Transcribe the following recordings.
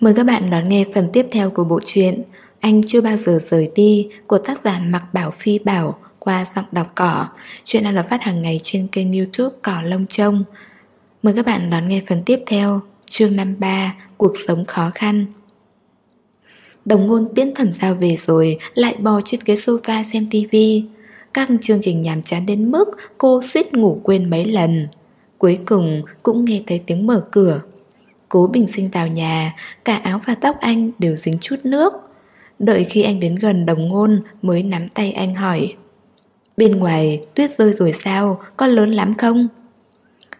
Mời các bạn đón nghe phần tiếp theo của bộ truyện Anh chưa bao giờ rời đi của tác giả Mặc Bảo Phi Bảo qua giọng đọc cỏ. Chuyện đang được phát hàng ngày trên kênh youtube Cỏ Lông Trông. Mời các bạn đón nghe phần tiếp theo, chương 53 Cuộc sống khó khăn. Đồng ngôn tiễn thẩm giao về rồi, lại bò trên ghế sofa xem tivi. Các chương trình nhàm chán đến mức cô suýt ngủ quên mấy lần. Cuối cùng cũng nghe thấy tiếng mở cửa. Cố bình sinh vào nhà, cả áo và tóc anh đều dính chút nước. Đợi khi anh đến gần đồng ngôn mới nắm tay anh hỏi. Bên ngoài tuyết rơi rồi sao, có lớn lắm không?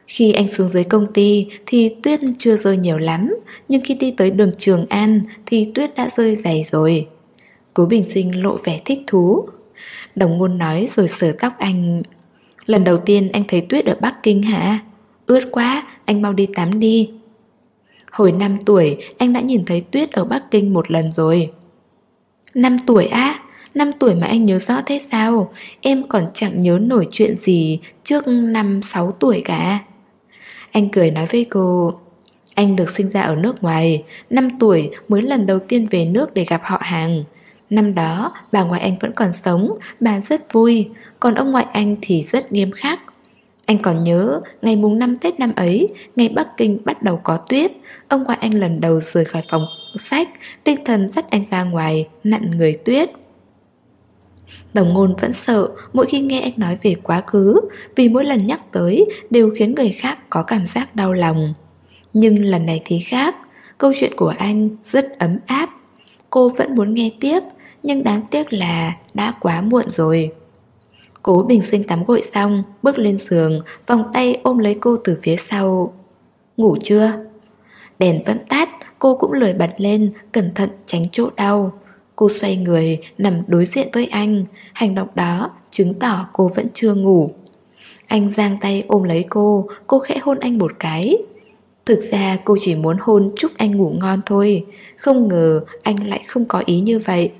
Khi anh xuống dưới công ty thì tuyết chưa rơi nhiều lắm, nhưng khi đi tới đường Trường An thì tuyết đã rơi dày rồi. Cố Bình Sinh lộ vẻ thích thú. Đồng ngôn nói rồi sờ tóc anh. Lần đầu tiên anh thấy tuyết ở Bắc Kinh hả? Ướt quá, anh mau đi tắm đi. Hồi 5 tuổi, anh đã nhìn thấy tuyết ở Bắc Kinh một lần rồi. 5 tuổi á? 5 tuổi mà anh nhớ rõ thế sao? Em còn chẳng nhớ nổi chuyện gì trước năm 6 tuổi cả. Anh cười nói với cô Anh được sinh ra ở nước ngoài 5 tuổi mới lần đầu tiên về nước để gặp họ hàng Năm đó bà ngoại anh vẫn còn sống Bà rất vui Còn ông ngoại anh thì rất nghiêm khắc anh còn nhớ, ngày mùng 5 Tết năm ấy, Ngày Bắc Kinh bắt đầu có tuyết. Ông ngoại anh lần đầu rời khỏi phòng sách, tinh thần dắt anh ra ngoài, Nặn người tuyết. Đồng ngôn vẫn sợ, mỗi khi nghe anh nói về quá khứ, Vì mỗi lần nhắc tới đều khiến người khác có cảm giác đau lòng. Nhưng lần này thì khác, Câu chuyện của anh rất ấm áp. Cô vẫn muốn nghe tiếp, Nhưng đáng tiếc là đã quá muộn rồi. Cố bình sinh tắm gội xong, Bước lên giường, Vòng tay ôm lấy cô từ phía sau. Ngủ chưa? Đèn vẫn tắt, Cô cũng lười bật lên, Cẩn thận tránh chỗ đau. Cô xoay người, nằm đối diện với anh. Hành động đó chứng tỏ cô vẫn chưa ngủ. Anh giang tay ôm lấy cô Cô khẽ hôn anh một cái. Thực ra cô chỉ muốn hôn chúc anh ngủ ngon thôi. Không ngờ anh lại không có ý như vậy.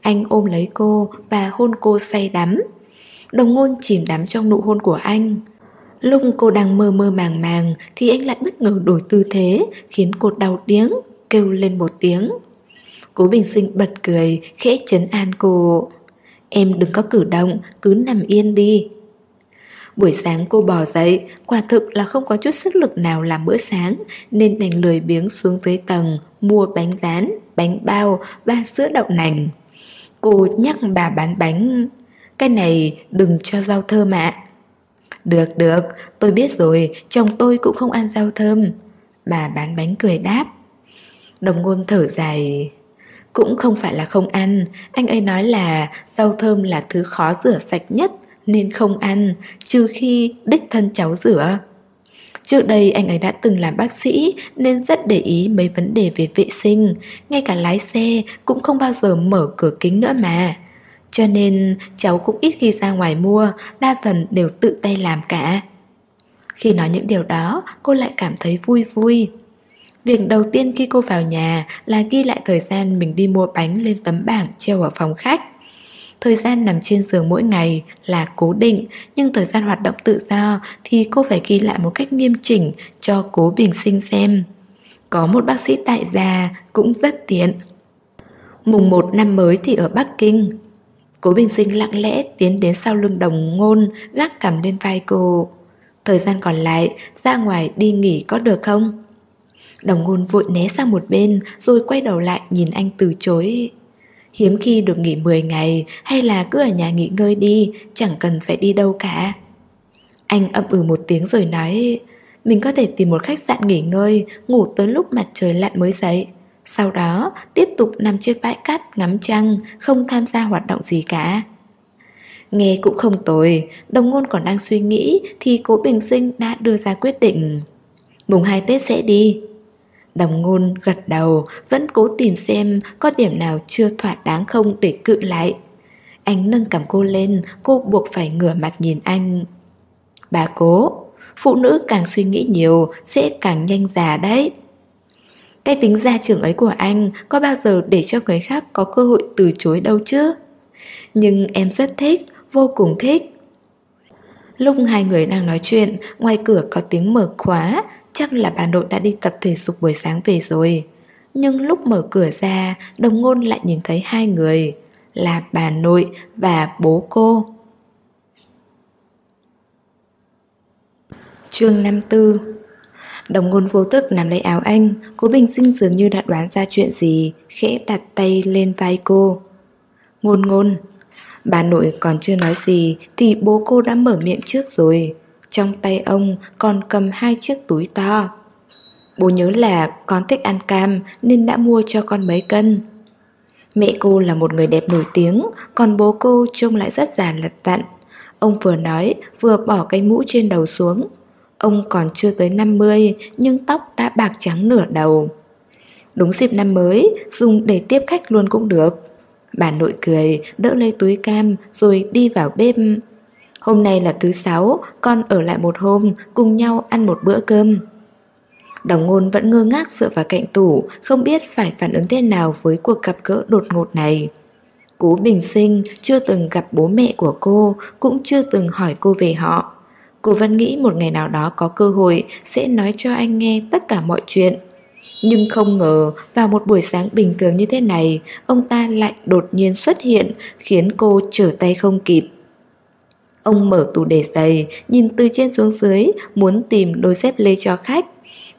Anh ôm lấy cô và hôn cô say đắm. Đồng ngôn chìm đắm trong nụ hôn của anh Lúc cô đang mơ mơ màng màng Thì anh lại bất ngờ đổi tư thế Khiến cô đau điếng Kêu lên một tiếng Cố Bình Sinh bật cười, khẽ chấn an cô. Em đừng có cử động, cứ nằm yên đi. Buổi sáng cô bò dậy, quả thực là không có chút sức lực nào làm bữa sáng, nên đành lười biếng xuống tới tầng, mua bánh rán, bánh bao và sữa đậu nành. Cô nhắc bà bán bánh, cái này đừng cho rau thơm ạ. Được, được, tôi biết rồi, chồng tôi cũng không ăn rau thơm. Bà bán bánh cười đáp. Đồng ngôn thở dài cũng không phải là không ăn, anh ấy nói là rau thơm là thứ khó rửa sạch nhất nên không ăn, trừ khi đích thân cháu rửa. Trước đây anh ấy đã từng làm bác sĩ nên rất để ý mấy vấn đề về vệ sinh, ngay cả lái xe cũng không bao giờ mở cửa kính nữa mà. Cho nên cháu cũng ít khi ra ngoài mua, đa phần đều tự tay làm cả. Khi nói những điều đó, cô lại cảm thấy vui vui. Việc đầu tiên khi cô vào nhà là ghi lại thời gian mình đi mua bánh lên tấm bảng treo ở phòng khách. Thời gian nằm trên giường mỗi ngày là cố định, nhưng thời gian hoạt động tự do thì cô phải ghi lại một cách nghiêm chỉnh cho cố bình sinh xem. Có một bác sĩ tại gia cũng rất tiện. Mùng 1 năm mới thì ở Bắc Kinh. Cố bình sinh lặng lẽ tiến đến sau lưng đồng ngôn, gác cầm lên vai cô. Thời gian còn lại, ra ngoài đi nghỉ có được không? Đồng ngôn vội né sang một bên Rồi quay đầu lại nhìn anh từ chối Hiếm khi được nghỉ 10 ngày Hay là cứ ở nhà nghỉ ngơi đi Chẳng cần phải đi đâu cả Anh ậm ừ một tiếng rồi nói Mình có thể tìm một khách sạn nghỉ ngơi Ngủ tới lúc mặt trời lặn mới dậy sau đó, tiếp tục nằm trên bãi cát ngắm trăng, Không tham gia hoạt động gì cả. Nghe cũng không tồi, Đồng ngôn còn đang suy nghĩ Thì cố bình sinh đã đưa ra quyết định. Mùng 2 Tết sẽ đi. Đồng ngôn gật đầu, Vẫn cố tìm xem có điểm nào chưa thỏa đáng không để cự lại. Anh nâng cầm cô lên, Cô buộc phải ngửa mặt nhìn anh. Bà cố, Phụ nữ càng suy nghĩ nhiều Sẽ càng nhanh già đấy. Cái tính gia trưởng ấy của anh Có bao giờ để cho người khác có cơ hội từ chối đâu chứ? Nhưng em rất thích, Vô cùng thích. Lúc hai người đang nói chuyện, Ngoài cửa có tiếng mở khóa. Chắc là bà nội đã đi tập thể dục buổi sáng về rồi. Nhưng lúc mở cửa ra, Đồng ngôn lại nhìn thấy hai người, Là bà nội và bố cô. Chương 54 Đồng ngôn vô thức nắm lấy áo anh, Cố bình sinh dường như đã đoán ra chuyện gì, Khẽ đặt tay lên vai cô. Ngôn ngôn, Bà nội còn chưa nói gì Thì bố cô đã mở miệng trước rồi. Trong tay ông còn cầm hai chiếc túi to. Bố nhớ là con thích ăn cam Nên đã mua cho con mấy cân. Mẹ cô là một người đẹp nổi tiếng, Còn bố cô trông lại rất già lật vặn. Ông vừa nói, vừa bỏ cái mũ trên đầu xuống. Ông còn chưa tới 50 nhưng tóc đã bạc trắng nửa đầu. Đúng dịp năm mới, dùng để tiếp khách luôn cũng được. Bà nội cười, đỡ lấy túi cam rồi đi vào bếp. Hôm nay là thứ sáu, con ở lại một hôm, cùng nhau ăn một bữa cơm. Đồng ngôn vẫn ngơ ngác dựa vào cạnh tủ, không biết phải phản ứng thế nào với cuộc gặp gỡ đột ngột này. Cú bình sinh chưa từng gặp bố mẹ của cô, cũng chưa từng hỏi cô về họ. Cô vẫn nghĩ một ngày nào đó có cơ hội sẽ nói cho anh nghe tất cả mọi chuyện. Nhưng không ngờ vào một buổi sáng bình thường như thế này, ông ta lại đột nhiên xuất hiện khiến cô trở tay không kịp. Ông mở tủ để giày, nhìn từ trên xuống dưới, muốn tìm đôi dép lê cho khách.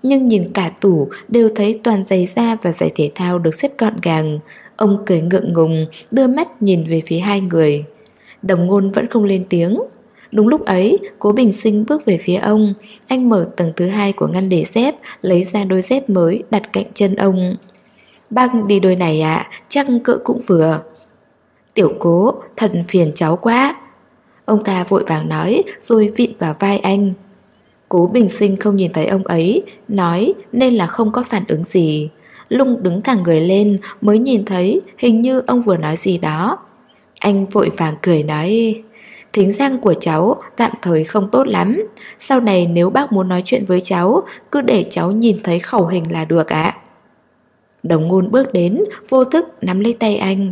Nhưng nhìn cả tủ đều thấy toàn giày da và giày thể thao được xếp gọn gàng. Ông cười ngượng ngùng, đưa mắt nhìn về phía hai người. Đồng ngôn vẫn không lên tiếng. Đúng lúc ấy, cố bình sinh bước về phía ông. Anh mở tầng thứ hai của ngăn để dép Lấy ra đôi dép mới đặt cạnh chân ông. Bác đi đôi này ạ, à, chắc cỡ cũng vừa. Tiểu cố, thật phiền cháu quá. Ông ta vội vàng nói Rồi vịn vào vai anh. Cố bình sinh không nhìn thấy ông ấy Nói nên là không có phản ứng gì. Lung đứng thẳng người lên Mới nhìn thấy hình như ông vừa nói gì đó. Anh vội vàng cười nói Thính răng của cháu tạm thời không tốt lắm. Sau này nếu bác muốn nói chuyện với cháu, Cứ để cháu nhìn thấy khẩu hình là được ạ. Đồng ngôn bước đến, Vô thức nắm lấy tay anh.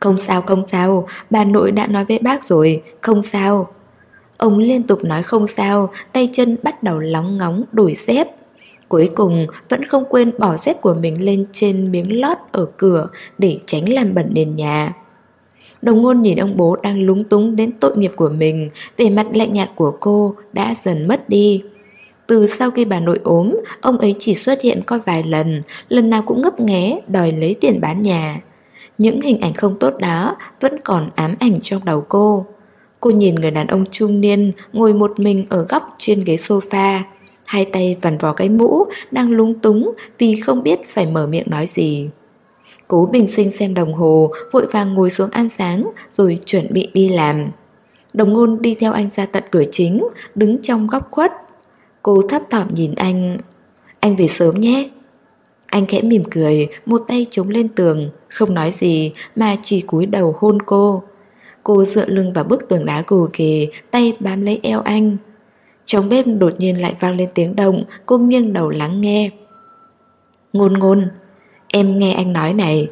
Không sao không sao, Bà nội đã nói với bác rồi, Không sao. Ông liên tục nói không sao, Tay chân bắt đầu lóng ngóng đổi dép Cuối cùng vẫn không quên bỏ dép của mình lên trên miếng lót ở cửa Để tránh làm bẩn nền nhà. Đồng ngôn nhìn ông bố đang lúng túng đến tội nghiệp của mình, vẻ mặt lạnh nhạt của cô đã dần mất đi. Từ sau khi bà nội ốm, Ông ấy chỉ xuất hiện có vài lần Lần nào cũng ngấp nghé đòi lấy tiền bán nhà. Những hình ảnh không tốt đó Vẫn còn ám ảnh trong đầu cô. Cô nhìn người đàn ông trung niên Ngồi một mình ở góc trên ghế sofa, Hai tay vằn vò cái mũ Đang lúng túng Vì không biết phải mở miệng nói gì. Cố bình sinh xem đồng hồ, vội vàng ngồi xuống ăn sáng rồi chuẩn bị đi làm. Đồng ngôn đi theo anh ra tận cửa chính, đứng trong góc khuất. Cô thấp thỏm nhìn anh. Anh về sớm nhé. Anh khẽ mỉm cười, một tay chống lên tường, không nói gì mà chỉ cúi đầu hôn cô. Cô dựa lưng vào bức tường đá gồ ghề, tay bám lấy eo anh. Trong bếp đột nhiên lại vang lên tiếng động, cô nghiêng đầu lắng nghe. Ngôn ngôn, Em nghe anh nói này.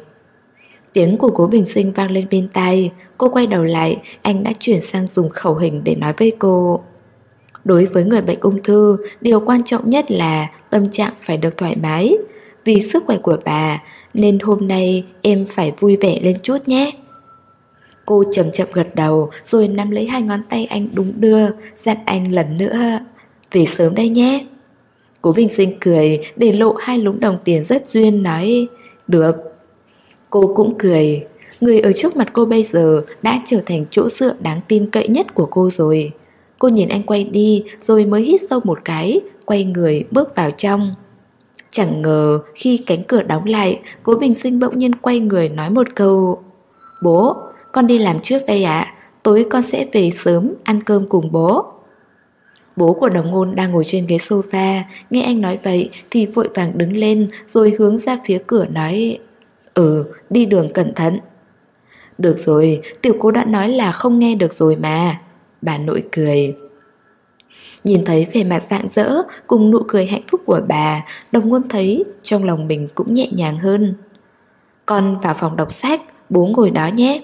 Tiếng của cố bình sinh vang lên bên tai. Cô quay đầu lại, Anh đã chuyển sang dùng khẩu hình để nói với cô. Đối với người bệnh ung thư, Điều quan trọng nhất là Tâm trạng phải được thoải mái. Vì sức khỏe của bà, Nên hôm nay em phải vui vẻ lên chút nhé. Cô chậm chậm gật đầu, Rồi nắm lấy hai ngón tay anh đúng đưa, Dặn anh lần nữa, Về sớm đây nhé. Cố Bình Sinh cười để lộ hai lúng đồng tiền rất duyên nói. Được. Cô cũng cười. Người ở trước mặt cô bây giờ đã trở thành chỗ dựa đáng tin cậy nhất của cô rồi. Cô nhìn anh quay đi rồi mới hít sâu một cái Quay người bước vào trong. Chẳng ngờ khi cánh cửa đóng lại Cố Bình Sinh bỗng nhiên quay người nói một câu. Bố, con đi làm trước đây ạ. Tối con sẽ về sớm ăn cơm cùng bố. Bố của đồng ngôn đang ngồi trên ghế sofa. Nghe anh nói vậy thì vội vàng đứng lên Rồi hướng ra phía cửa nói Ừ, đi đường cẩn thận. Được rồi, tiểu cô đã nói là không nghe được rồi mà. Bà nội cười. Nhìn thấy vẻ mặt rạng rỡ Cùng nụ cười hạnh phúc của bà Đồng ngôn thấy trong lòng mình cũng nhẹ nhàng hơn. Con vào phòng đọc sách Bố ngồi đó nhé.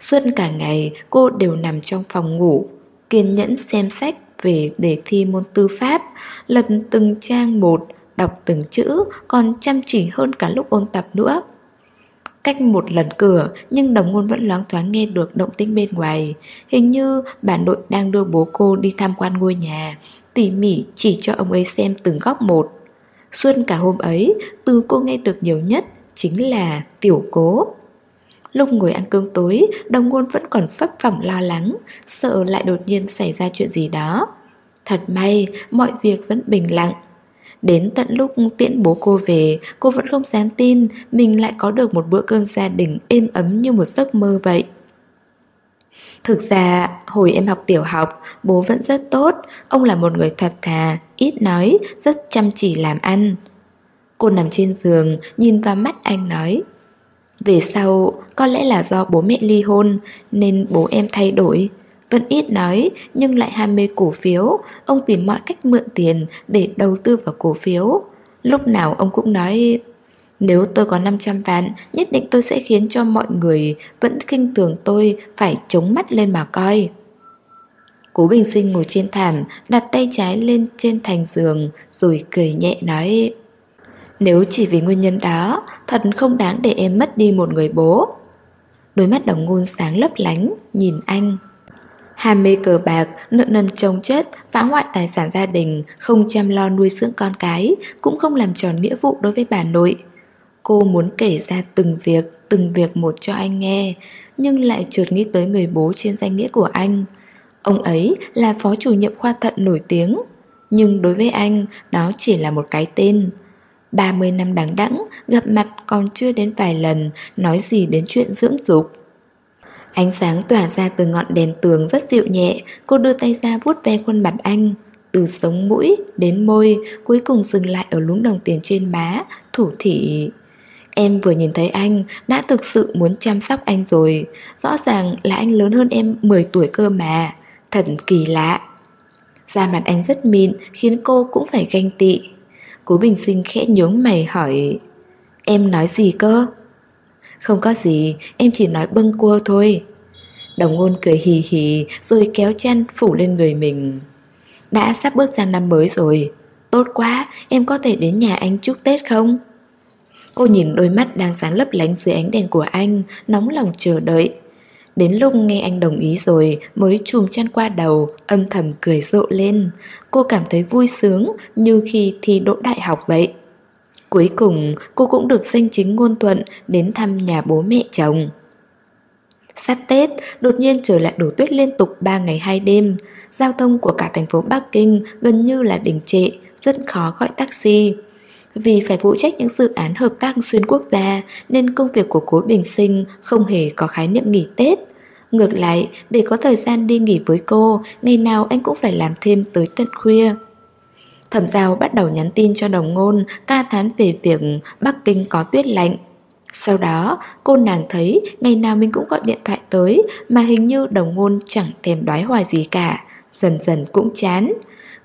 Xuân cả ngày cô đều nằm trong phòng ngủ Kiên nhẫn xem sách về đề thi môn tư pháp, lật từng trang một, đọc từng chữ còn chăm chỉ hơn cả lúc ôn tập nữa. Cách một lần cửa nhưng đồng ngôn vẫn loáng thoáng nghe được động tĩnh bên ngoài. Hình như bà nội đang đưa bố cô đi tham quan ngôi nhà, tỉ mỉ chỉ cho ông ấy xem từng góc một. xuân cả hôm ấy, từ cô nghe được nhiều nhất chính là tiểu cố. Lúc ngồi ăn cơm tối, đồng ngôn vẫn còn phấp phỏng lo lắng, sợ lại đột nhiên xảy ra chuyện gì đó. Thật may, mọi việc vẫn bình lặng. Đến tận lúc tiễn bố cô về, cô vẫn không dám tin mình lại có được một bữa cơm gia đình êm ấm như một giấc mơ vậy. Thực ra, hồi em học tiểu học, bố vẫn rất tốt, ông là một người thật thà, ít nói, rất chăm chỉ làm ăn. Cô nằm trên giường, nhìn vào mắt anh nói về sau, có lẽ là do bố mẹ ly hôn, nên bố em thay đổi. Vẫn ít nói, nhưng lại ham mê cổ phiếu, ông tìm mọi cách mượn tiền để đầu tư vào cổ phiếu. Lúc nào ông cũng nói nếu tôi có 500 vạn, nhất định tôi sẽ khiến cho mọi người vẫn khinh thường tôi phải chống mắt lên mà coi. Cố Bình Sinh ngồi trên thảm, đặt tay trái lên trên thành giường, rồi cười nhẹ nói nếu chỉ vì nguyên nhân đó, thật không đáng để em mất đi một người bố. Đôi mắt đồng ngôn sáng lấp lánh, nhìn anh. Ham mê cờ bạc, nợ nần chồng chết, phá hoại tài sản gia đình, không chăm lo nuôi dưỡng con cái, cũng không làm tròn nghĩa vụ đối với bà nội. Cô muốn kể ra từng việc, từng việc một cho anh nghe, nhưng lại trượt nghĩ tới người bố trên danh nghĩa của anh. Ông ấy là phó chủ nhiệm khoa thận nổi tiếng, nhưng đối với anh, đó chỉ là một cái tên. 30 năm đáng đẵng, gặp mặt còn chưa đến vài lần, nói gì đến chuyện dưỡng dục. Ánh sáng tỏa ra từ ngọn đèn tường rất dịu nhẹ, cô đưa tay ra vuốt ve khuôn mặt anh. Từ sống mũi đến môi, cuối cùng dừng lại ở lúng đồng tiền trên má, thủ thị... Em vừa nhìn thấy anh đã thực sự muốn chăm sóc anh rồi. Rõ ràng là anh lớn hơn em 10 tuổi cơ mà. Thật kỳ lạ. Da mặt anh rất mịn khiến cô cũng phải ganh tị. Cố bình sinh khẽ nhướng mày hỏi Em nói gì cơ? Không có gì, em chỉ nói bâng cua thôi Đồng ngôn cười hì hì rồi kéo chăn phủ lên người mình Đã sắp bước sang năm mới rồi Tốt quá, em có thể đến nhà anh chúc Tết không? Cô nhìn đôi mắt đang sáng lấp lánh dưới ánh đèn của anh, nóng lòng chờ đợi. Đến lúc nghe anh đồng ý rồi mới chùm chăn qua đầu, âm thầm cười rộ lên. Cô cảm thấy vui sướng như khi thi đỗ đại học vậy. Cuối cùng cô cũng được danh chính ngôn thuận đến thăm nhà bố mẹ chồng. Sắp Tết, đột nhiên trời lại đổ tuyết liên tục 3 ngày 2 đêm. Giao thông của cả thành phố Bắc Kinh gần như là đình trệ, rất khó gọi taxi. Vì phải phụ trách những dự án hợp tác xuyên quốc gia nên công việc của cố bình sinh không hề có khái niệm nghỉ Tết. Ngược lại, để có thời gian đi nghỉ với cô, ngày nào anh cũng phải làm thêm tới tận khuya. Thẩm giao bắt đầu nhắn tin cho đồng ngôn ca thán về việc Bắc Kinh có tuyết lạnh. Sau đó, cô nàng thấy ngày nào mình cũng gọi điện thoại tới mà hình như đồng ngôn chẳng thèm đoái hoài gì cả. Dần dần cũng chán.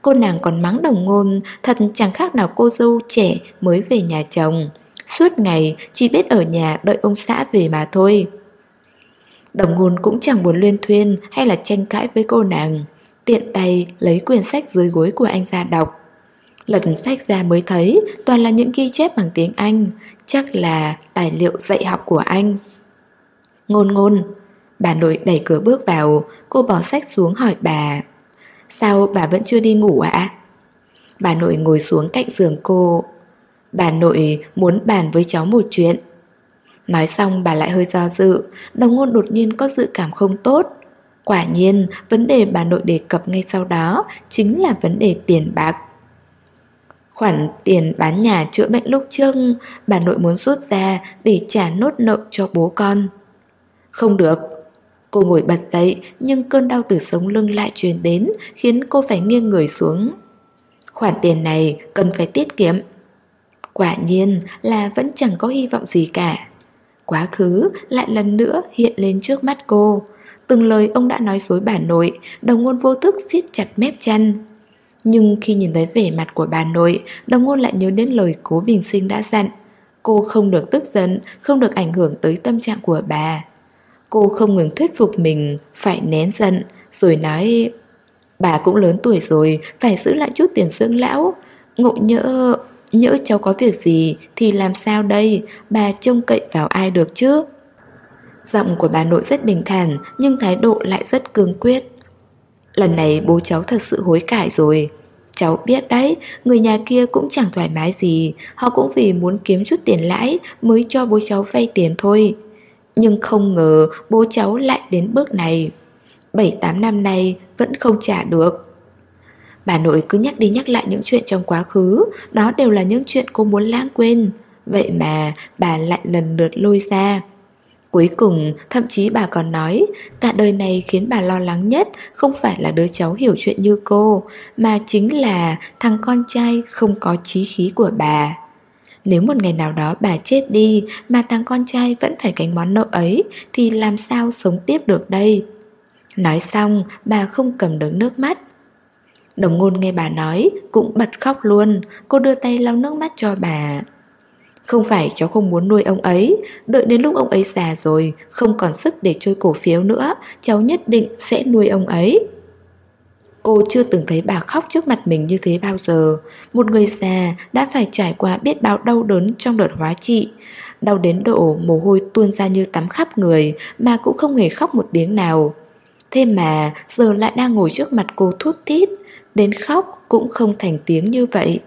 Cô nàng còn mắng đồng ngôn, Thật chẳng khác nào cô dâu trẻ mới về nhà chồng. Suốt ngày, chỉ biết ở nhà đợi ông xã về mà thôi. Đồng ngôn cũng chẳng buồn luyên thuyên hay là tranh cãi với cô nàng. Tiện tay lấy quyển sách dưới gối của anh ra đọc. Lật sách ra mới thấy toàn là những ghi chép bằng tiếng Anh, Chắc là tài liệu dạy học của anh. Ngôn ngôn, Bà nội đẩy cửa bước vào, Cô bỏ sách xuống hỏi bà. Sao bà vẫn chưa đi ngủ ạ? Bà nội ngồi xuống cạnh giường cô. Bà nội muốn bàn với cháu một chuyện. Nói xong bà lại hơi do dự, Đồng ngôn đột nhiên có dự cảm không tốt. Quả nhiên, vấn đề bà nội đề cập ngay sau đó Chính là vấn đề tiền bạc. Khoản tiền bán nhà chữa bệnh lúc trước, Bà nội muốn rút ra để trả nốt nợ cho bố con. Không được Cô ngồi bật dậy nhưng cơn đau từ sống lưng lại truyền đến khiến cô phải nghiêng người xuống. Khoản tiền này cần phải tiết kiệm. Quả nhiên là vẫn chẳng có hy vọng gì cả. Quá khứ lại lần nữa hiện lên trước mắt cô. Từng lời ông đã nói dối bà nội, đồng ngôn vô thức siết chặt mép chăn. Nhưng khi nhìn thấy vẻ mặt của bà nội, đồng ngôn lại nhớ đến lời cố bình sinh đã dặn. Cô không được tức giận, không được ảnh hưởng tới tâm trạng của bà. Cô không ngừng thuyết phục mình phải nén giận Rồi nói Bà cũng lớn tuổi rồi Phải giữ lại chút tiền dưỡng lão Ngộ nhỡ Nhỡ cháu có việc gì thì làm sao đây, bà trông cậy vào ai được chứ? Giọng của bà nội rất bình thản nhưng thái độ lại rất cương quyết. Lần này bố cháu thật sự hối cải rồi. Cháu biết đấy, người nhà kia cũng chẳng thoải mái gì, họ cũng vì muốn kiếm chút tiền lãi mới cho bố cháu vay tiền thôi. Nhưng không ngờ bố cháu lại đến bước này. 7-8 năm nay vẫn không trả được. Bà nội cứ nhắc đi nhắc lại những chuyện trong quá khứ, đó đều là những chuyện cô muốn lãng quên. Vậy mà bà lại lần lượt lôi ra. Cuối cùng, thậm chí bà còn nói, cả đời này khiến bà lo lắng nhất không phải là đứa cháu hiểu chuyện như cô, mà chính là thằng con trai không có trí khí của bà. Nếu một ngày nào đó bà chết đi mà thằng con trai vẫn phải gánh món nợ ấy thì làm sao sống tiếp được đây? Nói xong, bà không cầm được nước mắt. Đồng ngôn nghe bà nói, cũng bật khóc luôn, cô đưa tay lau nước mắt cho bà. Không phải cháu không muốn nuôi ông ấy Đợi đến lúc ông ấy già rồi Không còn sức để chơi cổ phiếu nữa Cháu nhất định sẽ nuôi ông ấy Cô chưa từng thấy bà khóc trước mặt mình như thế bao giờ Một người già đã phải trải qua biết bao đau đớn trong đợt hóa trị Đau đến độ mồ hôi tuôn ra như tắm khắp người Mà cũng không hề khóc một tiếng nào Thế mà giờ lại đang ngồi trước mặt cô thút thít Đến khóc cũng không thành tiếng như vậy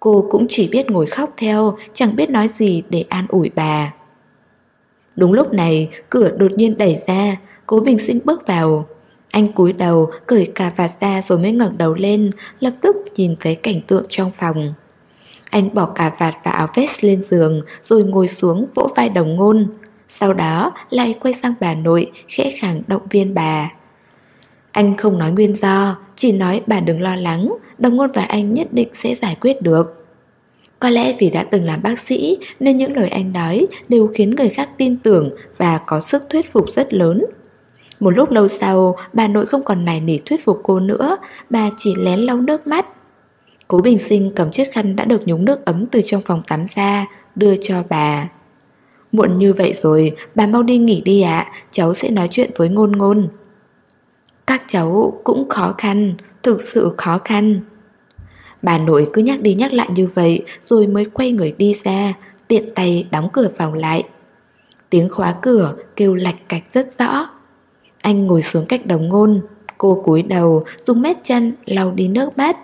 Cô cũng chỉ biết ngồi khóc theo, chẳng biết nói gì để an ủi bà. Đúng lúc này, cửa đột nhiên đẩy ra, cố bình sinh bước vào. Anh cúi đầu, cởi cà vạt ra rồi mới ngẩng đầu lên, lập tức nhìn thấy cảnh tượng trong phòng. Anh bỏ cà vạt và áo vest lên giường, rồi ngồi xuống vỗ vai đồng ngôn. Sau đó lại quay sang bà nội, khẽ khàng động viên bà. Anh không nói nguyên do, chỉ nói bà đừng lo lắng, đồng ngôn và anh nhất định sẽ giải quyết được. Có lẽ vì đã từng làm bác sĩ nên những lời anh nói đều khiến người khác tin tưởng và có sức thuyết phục rất lớn. Một lúc lâu sau, bà nội không còn nài nỉ thuyết phục cô nữa, bà chỉ lén lau nước mắt. Cố Bình Sinh cầm chiếc khăn đã được nhúng nước ấm từ trong phòng tắm ra, đưa cho bà. Muộn như vậy rồi, bà mau đi nghỉ đi ạ, cháu sẽ nói chuyện với ngôn ngôn. Các cháu cũng khó khăn, thực sự khó khăn. Bà nội cứ nhắc đi nhắc lại như vậy rồi mới quay người đi ra, tiện tay đóng cửa phòng lại. Tiếng khóa cửa kêu lạch cạch rất rõ. Anh ngồi xuống cách đồng ngôn, cô cúi đầu dùng mét chân lau đi nước mắt.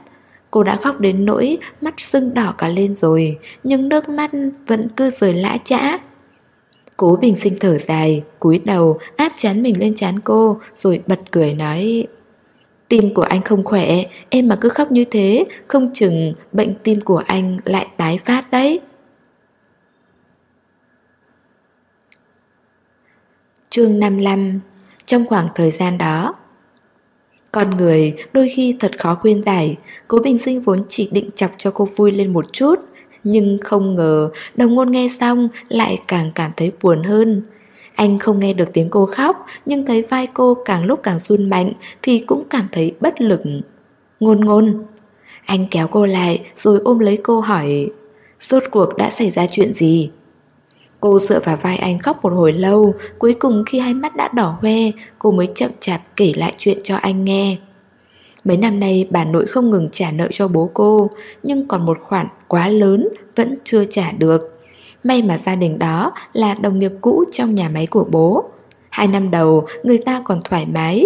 Cô đã khóc đến nỗi mắt sưng đỏ cả lên rồi, nhưng nước mắt vẫn cứ rời lã chã. Cố bình sinh thở dài, cúi đầu áp chán mình lên chán cô rồi bật cười nói Tim của anh không khỏe, em mà cứ khóc như thế, không chừng bệnh tim của anh lại tái phát đấy. Chương 55 trong khoảng thời gian đó. Con người đôi khi thật khó khuyên giải, Cố Bình Sinh vốn chỉ định chọc cho cô vui lên một chút, Nhưng không ngờ đồng ngôn nghe xong lại càng cảm thấy buồn hơn. Anh không nghe được tiếng cô khóc, Nhưng thấy vai cô càng lúc càng run mạnh Thì cũng cảm thấy bất lực. Ngôn ngôn, Anh kéo cô lại rồi ôm lấy cô hỏi, Suốt cuộc đã xảy ra chuyện gì? Cô dựa vào vai anh khóc một hồi lâu, Cuối cùng khi hai mắt đã đỏ hoe, Cô mới chậm chạp kể lại chuyện cho anh nghe. Mấy năm nay, bà nội không ngừng trả nợ cho bố cô, Nhưng còn một khoản quá lớn Vẫn chưa trả được. May mà gia đình đó là đồng nghiệp cũ trong nhà máy của bố. Hai năm đầu, người ta còn thoải mái,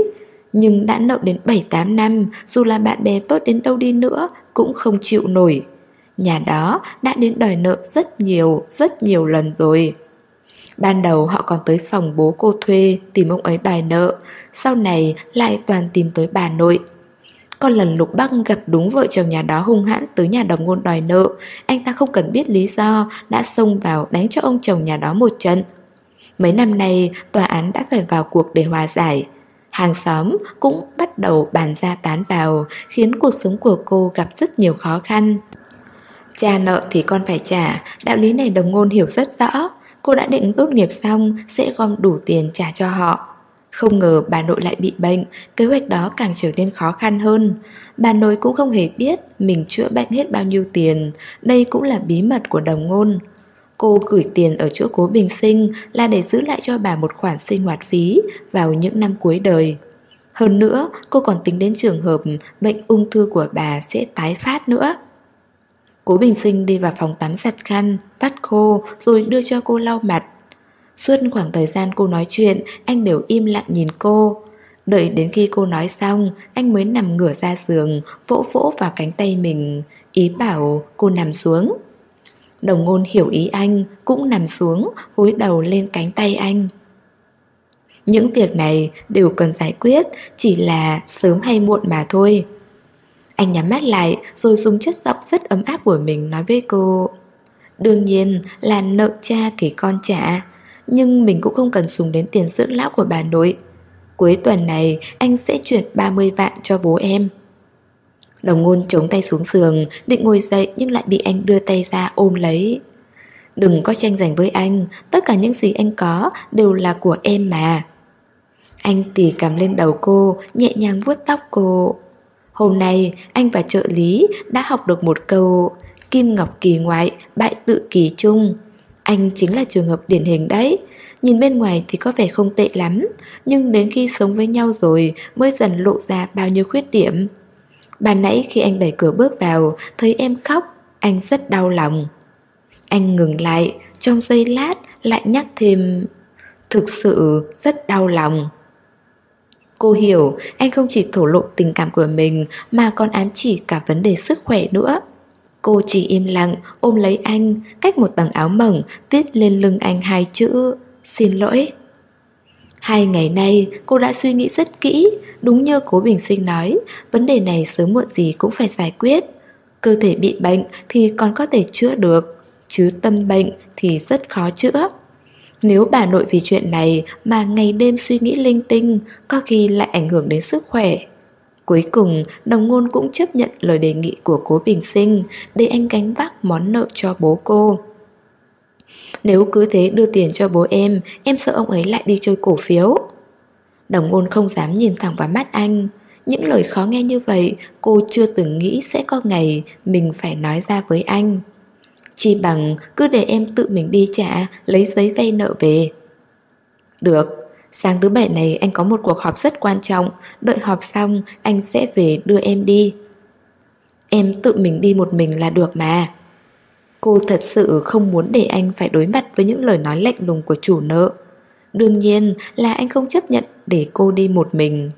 Nhưng đã nợ đến 7-8 năm, Dù là bạn bè tốt đến đâu đi nữa Cũng không chịu nổi. Nhà đó đã đến đòi nợ rất nhiều Rất nhiều lần rồi. Ban đầu họ còn tới phòng bố cô thuê, Tìm ông ấy đòi nợ, Sau này lại toàn tìm tới bà nội. Có lần Lục Bắc gặp đúng vợ chồng nhà đó hung hãn tới nhà đồng ngôn đòi nợ, Anh ta không cần biết lý do, Đã xông vào đánh cho ông chồng nhà đó một trận. Mấy năm nay, tòa án đã phải vào cuộc để hòa giải. Hàng xóm cũng bắt đầu bàn ra tán vào, Khiến cuộc sống của cô gặp rất nhiều khó khăn. Cha nợ thì con phải trả Đạo lý này đồng ngôn hiểu rất rõ Cô đã định tốt nghiệp xong Sẽ gom đủ tiền trả cho họ không ngờ bà nội lại bị bệnh, kế hoạch đó càng trở nên khó khăn hơn. Bà nội cũng không hề biết mình chữa bệnh hết bao nhiêu tiền, đây cũng là bí mật của đồng ngôn. Cô gửi tiền ở chỗ cố bình sinh là để giữ lại cho bà một khoản sinh hoạt phí vào những năm cuối đời. Hơn nữa, cô còn tính đến trường hợp bệnh ung thư của bà sẽ tái phát nữa. Cố Bình Sinh đi vào phòng tắm giặt khăn, vắt khô rồi đưa cho cô lau mặt. Suốt khoảng thời gian cô nói chuyện, anh đều im lặng nhìn cô. Đợi đến khi cô nói xong, anh mới nằm ngửa ra giường, vỗ vỗ vào cánh tay mình, ý bảo cô nằm xuống. Đồng ngôn hiểu ý anh, cũng nằm xuống, hối đầu lên cánh tay anh. Những việc này đều cần giải quyết, chỉ là sớm hay muộn mà thôi. Anh nhắm mắt lại, rồi dùng chất giọng rất ấm áp của mình nói với cô. Đương nhiên, là nợ cha thì con trả, Nhưng mình cũng không cần dùng đến tiền dưỡng lão của bà nội. Cuối tuần này, anh sẽ chuyển 30 vạn cho bố em. Đồng ngôn chống tay xuống giường, Định ngồi dậy nhưng lại bị anh đưa tay ra ôm lấy. Đừng có tranh giành với anh, Tất cả những gì anh có đều là của em mà. Anh tỉ cầm lên đầu cô, Nhẹ nhàng vuốt tóc cô. Hôm nay anh và trợ lý đã học được một câu Kim Ngọc kỳ ngoại, bại tự kỳ chung Anh chính là trường hợp điển hình đấy. Nhìn bên ngoài thì có vẻ không tệ lắm Nhưng đến khi sống với nhau rồi mới dần lộ ra bao nhiêu khuyết điểm. Ban nãy khi anh đẩy cửa bước vào Thấy em khóc Anh rất đau lòng. Anh ngừng lại Trong giây lát lại nhắc thêm Thực sự rất đau lòng. Cô hiểu anh không chỉ thổ lộ tình cảm của mình mà còn ám chỉ cả vấn đề sức khỏe nữa. Cô chỉ im lặng ôm lấy anh, cách một tầng áo mỏng viết lên lưng anh hai chữ Xin lỗi. Hai ngày nay cô đã suy nghĩ rất kỹ, đúng như cố bình sinh nói, vấn đề này sớm muộn gì cũng phải giải quyết. Cơ thể bị bệnh thì còn có thể chữa được, chứ tâm bệnh thì rất khó chữa. Nếu bà nội vì chuyện này mà ngày đêm suy nghĩ linh tinh, có khi lại ảnh hưởng đến sức khỏe. Cuối cùng, đồng ngôn cũng chấp nhận lời đề nghị của cố bình sinh để anh gánh vác món nợ cho bố cô. Nếu cứ thế đưa tiền cho bố em, em sợ ông ấy lại đi chơi cổ phiếu. Đồng ngôn không dám nhìn thẳng vào mắt anh. Những lời khó nghe như vậy, cô chưa từng nghĩ sẽ có ngày mình phải nói ra với anh. Chi bằng, cứ để em tự mình đi trả Lấy giấy vay nợ về. Được, Sáng thứ bảy này anh có một cuộc họp rất quan trọng. Đợi họp xong, anh sẽ về đưa em đi. Em tự mình đi một mình là được mà. Cô thật sự không muốn để anh phải đối mặt với những lời nói lạnh lùng của chủ nợ. Đương nhiên là anh không chấp nhận để cô đi một mình.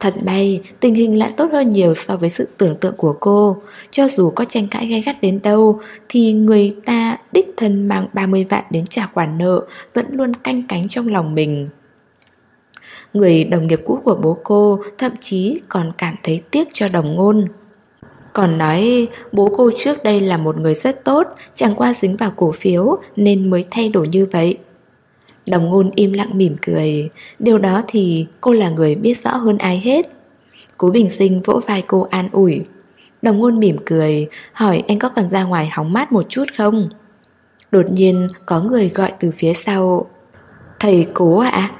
Thật may, tình hình lại tốt hơn nhiều so với sự tưởng tượng của cô. Cho dù có tranh cãi gay gắt đến đâu, thì người ta đích thân mang 30 vạn đến trả khoản nợ vẫn luôn canh cánh trong lòng mình. Người đồng nghiệp cũ của bố cô thậm chí còn cảm thấy tiếc cho đồng ngôn. Còn nói bố cô trước đây là một người rất tốt, chẳng qua dính vào cổ phiếu nên mới thay đổi như vậy. Đồng ngôn im lặng mỉm cười. Điều đó thì cô là người biết rõ hơn ai hết. Cú bình sinh vỗ vai cô an ủi. Đồng ngôn mỉm cười, Hỏi anh có cần ra ngoài hóng mát một chút không? Đột nhiên có người gọi từ phía sau. Thầy cố ạ.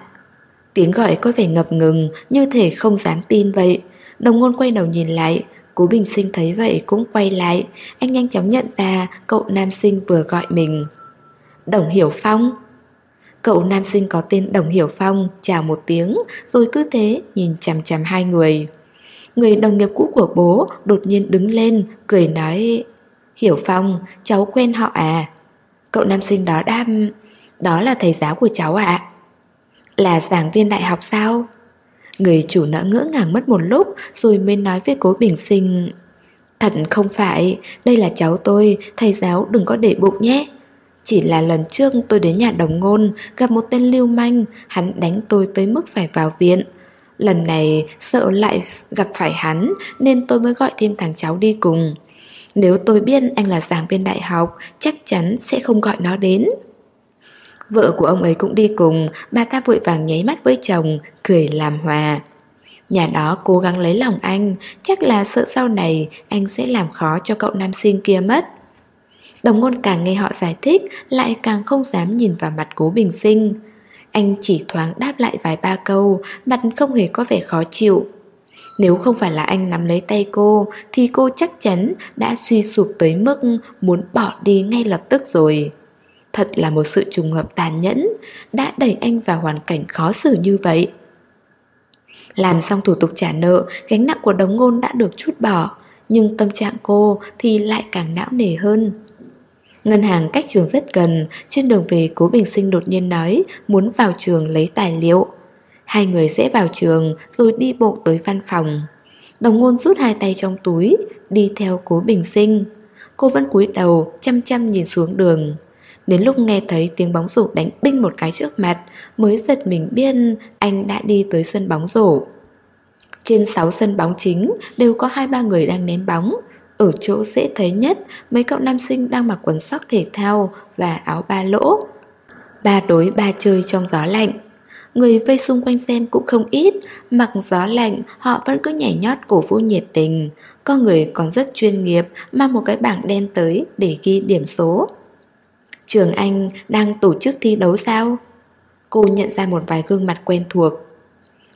Tiếng gọi có vẻ ngập ngừng, Như thể không dám tin vậy. Đồng ngôn quay đầu nhìn lại. Cố bình sinh thấy vậy cũng quay lại. Anh nhanh chóng nhận ra cậu nam sinh vừa gọi mình. Đồng Hiểu Phong Cậu nam sinh có tên Đồng Hiểu Phong chào một tiếng rồi cứ thế nhìn chằm chằm hai người. Người đồng nghiệp cũ của bố đột nhiên đứng lên cười nói Hiểu Phong, cháu quen họ à? Cậu nam sinh đó đam Đó là thầy giáo của cháu ạ. À? Là giảng viên đại học sao? Người chủ nợ ngỡ ngàng mất một lúc rồi mới nói với cố bình sinh Thật không phải, đây là cháu tôi, thầy giáo đừng có để bụng nhé. Chỉ là lần trước tôi đến nhà đồng ngôn, Gặp một tên lưu manh, Hắn đánh tôi tới mức phải vào viện. Lần này sợ lại gặp phải hắn, Nên tôi mới gọi thêm thằng cháu đi cùng. Nếu tôi biết anh là giảng viên đại học, Chắc chắn sẽ không gọi nó đến. Vợ của ông ấy cũng đi cùng, Bà ta vội vàng nháy mắt với chồng, Cười làm hòa. Nhà đó cố gắng lấy lòng anh, Chắc là sợ sau này Anh sẽ làm khó cho cậu nam sinh kia mất. Đồng ngôn càng nghe họ giải thích, Lại càng không dám nhìn vào mặt cố bình sinh. Anh chỉ thoáng đáp lại vài ba câu, Mặt không hề có vẻ khó chịu. Nếu không phải là anh nắm lấy tay cô, Thì cô chắc chắn đã suy sụp tới mức Muốn bỏ đi ngay lập tức rồi. Thật là một sự trùng hợp tàn nhẫn, Đã đẩy anh vào hoàn cảnh khó xử như vậy. Làm xong thủ tục trả nợ, Gánh nặng của đống ngôn đã được chút bỏ, nhưng tâm trạng cô thì lại càng não nề hơn. Ngân hàng cách trường rất gần, trên đường về Cố Bình Sinh đột nhiên nói muốn vào trường lấy tài liệu. Hai người sẽ vào trường rồi đi bộ tới văn phòng. Đồng ngôn rút hai tay trong túi, đi theo Cố Bình Sinh. Cô vẫn cúi đầu, chăm chăm nhìn xuống đường. Đến lúc nghe thấy tiếng bóng rổ đánh binh một cái trước mặt, mới giật mình biết anh đã đi tới sân bóng rổ. Trên 6 sân bóng chính đều có hai ba người đang ném bóng, ở chỗ dễ thấy nhất, mấy cậu nam sinh đang mặc quần sóc thể thao và áo ba lỗ. Ba đối ba chơi trong gió lạnh. Người vây xung quanh xem cũng không ít, mặc gió lạnh họ vẫn cứ nhảy nhót cổ vũ nhiệt tình. con người còn rất chuyên nghiệp, mang một cái bảng đen tới để ghi điểm số. Trường Anh đang tổ chức thi đấu sao? Cô nhận ra một vài gương mặt quen thuộc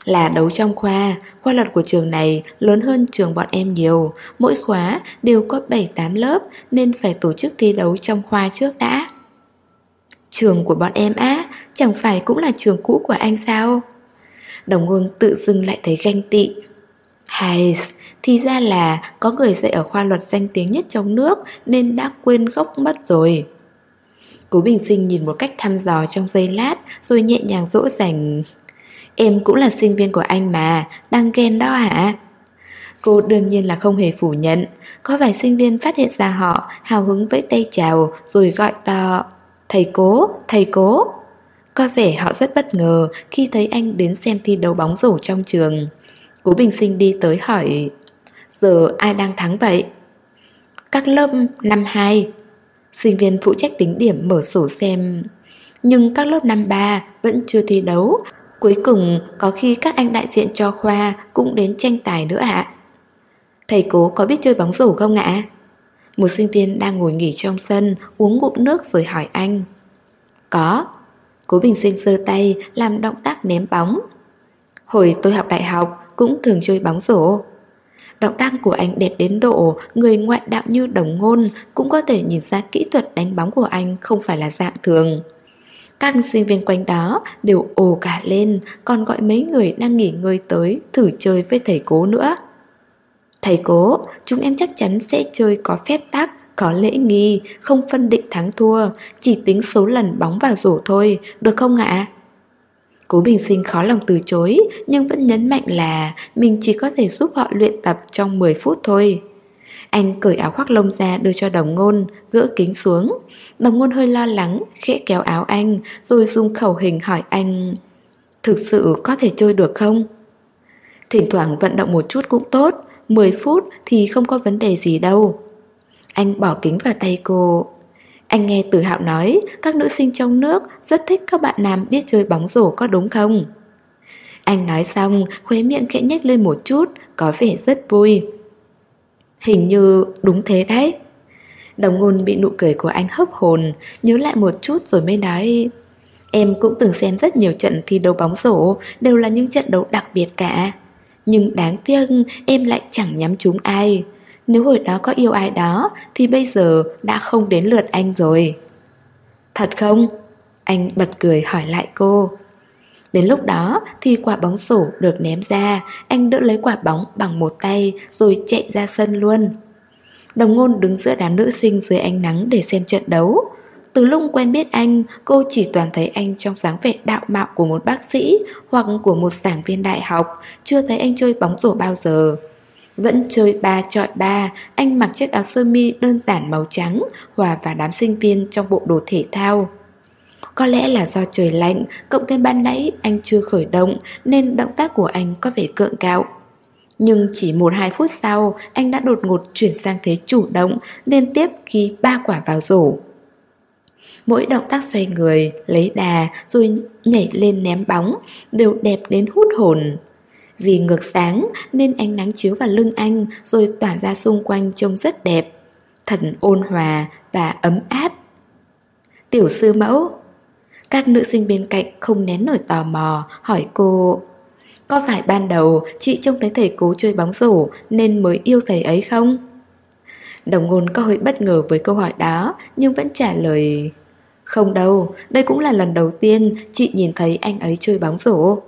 là đấu trong khoa, khoa luật của trường này lớn hơn trường bọn em nhiều, mỗi khóa đều có 7-8 lớp nên phải tổ chức thi đấu trong khoa trước đã. Trường của bọn em á, chẳng phải cũng là trường cũ của anh sao? Đồng ngôn tự dưng lại thấy ganh tị. Hay, thì ra là có người dạy ở khoa luật danh tiếng nhất trong nước nên đã quên gốc mất rồi. Cố Bình Sinh nhìn một cách thăm dò trong giây lát rồi nhẹ nhàng dỗ dành Em cũng là sinh viên của anh mà, đang ghen đó hả? Cô đương nhiên là không hề phủ nhận Có vài sinh viên phát hiện ra họ Hào hứng với tay chào Rồi gọi to Thầy cố, thầy cố Có vẻ họ rất bất ngờ Khi thấy anh đến xem thi đấu bóng rổ trong trường Cố Bình Sinh đi tới hỏi Giờ ai đang thắng vậy? Các lớp năm 2 Sinh viên phụ trách tính điểm mở sổ xem Nhưng các lớp năm 3 vẫn chưa thi đấu Cuối cùng, có khi các anh đại diện cho khoa cũng đến tranh tài nữa ạ. Thầy cố có biết chơi bóng rổ không ạ? Một sinh viên đang ngồi nghỉ trong sân, uống ngụm nước rồi hỏi anh. Có. Cố Bình Sinh giơ tay làm động tác ném bóng. Hồi tôi học đại học, cũng thường chơi bóng rổ. Động tác của anh đẹp đến độ người ngoại đạo như đồng ngôn cũng có thể nhìn ra kỹ thuật đánh bóng của anh không phải là dạng thường. Các sinh viên quanh đó đều ồ cả lên Còn gọi mấy người đang nghỉ ngơi tới Thử chơi với thầy cố nữa. Thầy cố, chúng em chắc chắn sẽ chơi có phép tắc Có lễ nghi, không phân định thắng thua Chỉ tính số lần bóng vào rổ thôi Được không ạ? Cố Bình Sinh khó lòng từ chối Nhưng vẫn nhấn mạnh là Mình chỉ có thể giúp họ luyện tập trong 10 phút thôi. Anh cởi áo khoác lông ra đưa cho đồng ngôn Gỡ kính xuống. Đồng ngôn hơi lo lắng, khẽ kéo áo anh, rồi dùng khẩu hình hỏi anh Thực sự có thể chơi được không? Thỉnh thoảng vận động một chút cũng tốt, 10 phút thì không có vấn đề gì đâu. Anh bỏ kính vào tay cô. Anh nghe Từ Hạo nói các nữ sinh trong nước rất thích các bạn nam biết chơi bóng rổ có đúng không? Anh nói xong, khóe miệng khẽ nhếch lên một chút, có vẻ rất vui. Hình như đúng thế đấy. Đồng ngôn bị nụ cười của anh hấp hồn, Nhớ lại một chút rồi mới nói, Em cũng từng xem rất nhiều trận thi đấu bóng rổ, Đều là những trận đấu đặc biệt cả. Nhưng đáng tiếc, em lại chẳng nhắm trúng ai. Nếu hồi đó có yêu ai đó, Thì bây giờ đã không đến lượt anh rồi. Thật không? Anh bật cười hỏi lại cô. Đến lúc đó thì quả bóng rổ được ném ra, Anh đỡ lấy quả bóng bằng một tay Rồi chạy ra sân luôn. Đồng ngôn đứng giữa đám nữ sinh dưới ánh nắng để xem trận đấu Từ lúc quen biết anh, cô chỉ toàn thấy anh trong dáng vẻ đạo mạo của một bác sĩ hoặc của một giảng viên đại học, chưa thấy anh chơi bóng rổ bao giờ. Vẫn chơi ba trọi ba, anh mặc chiếc áo sơ mi đơn giản màu trắng, hòa vào đám sinh viên trong bộ đồ thể thao. Có lẽ là do trời lạnh, cộng thêm ban nãy anh chưa khởi động nên động tác của anh có vẻ cượng cạo. Nhưng chỉ một hai phút sau, anh đã đột ngột chuyển sang thế chủ động, liên tiếp ghi ba quả vào rổ. Mỗi động tác xoay người, lấy đà, rồi nhảy lên ném bóng, đều đẹp đến hút hồn. Vì ngược sáng nên ánh nắng chiếu vào lưng anh rồi tỏa ra xung quanh trông rất đẹp. Thật ôn hòa và ấm áp. Tiểu sư mẫu Các nữ sinh bên cạnh không nén nổi tò mò hỏi cô có phải ban đầu chị trông thấy thầy cố chơi bóng rổ nên mới yêu thầy ấy không? Đồng ngôn có hơi bất ngờ với câu hỏi đó nhưng vẫn trả lời Không đâu, đây cũng là lần đầu tiên chị nhìn thấy anh ấy chơi bóng rổ.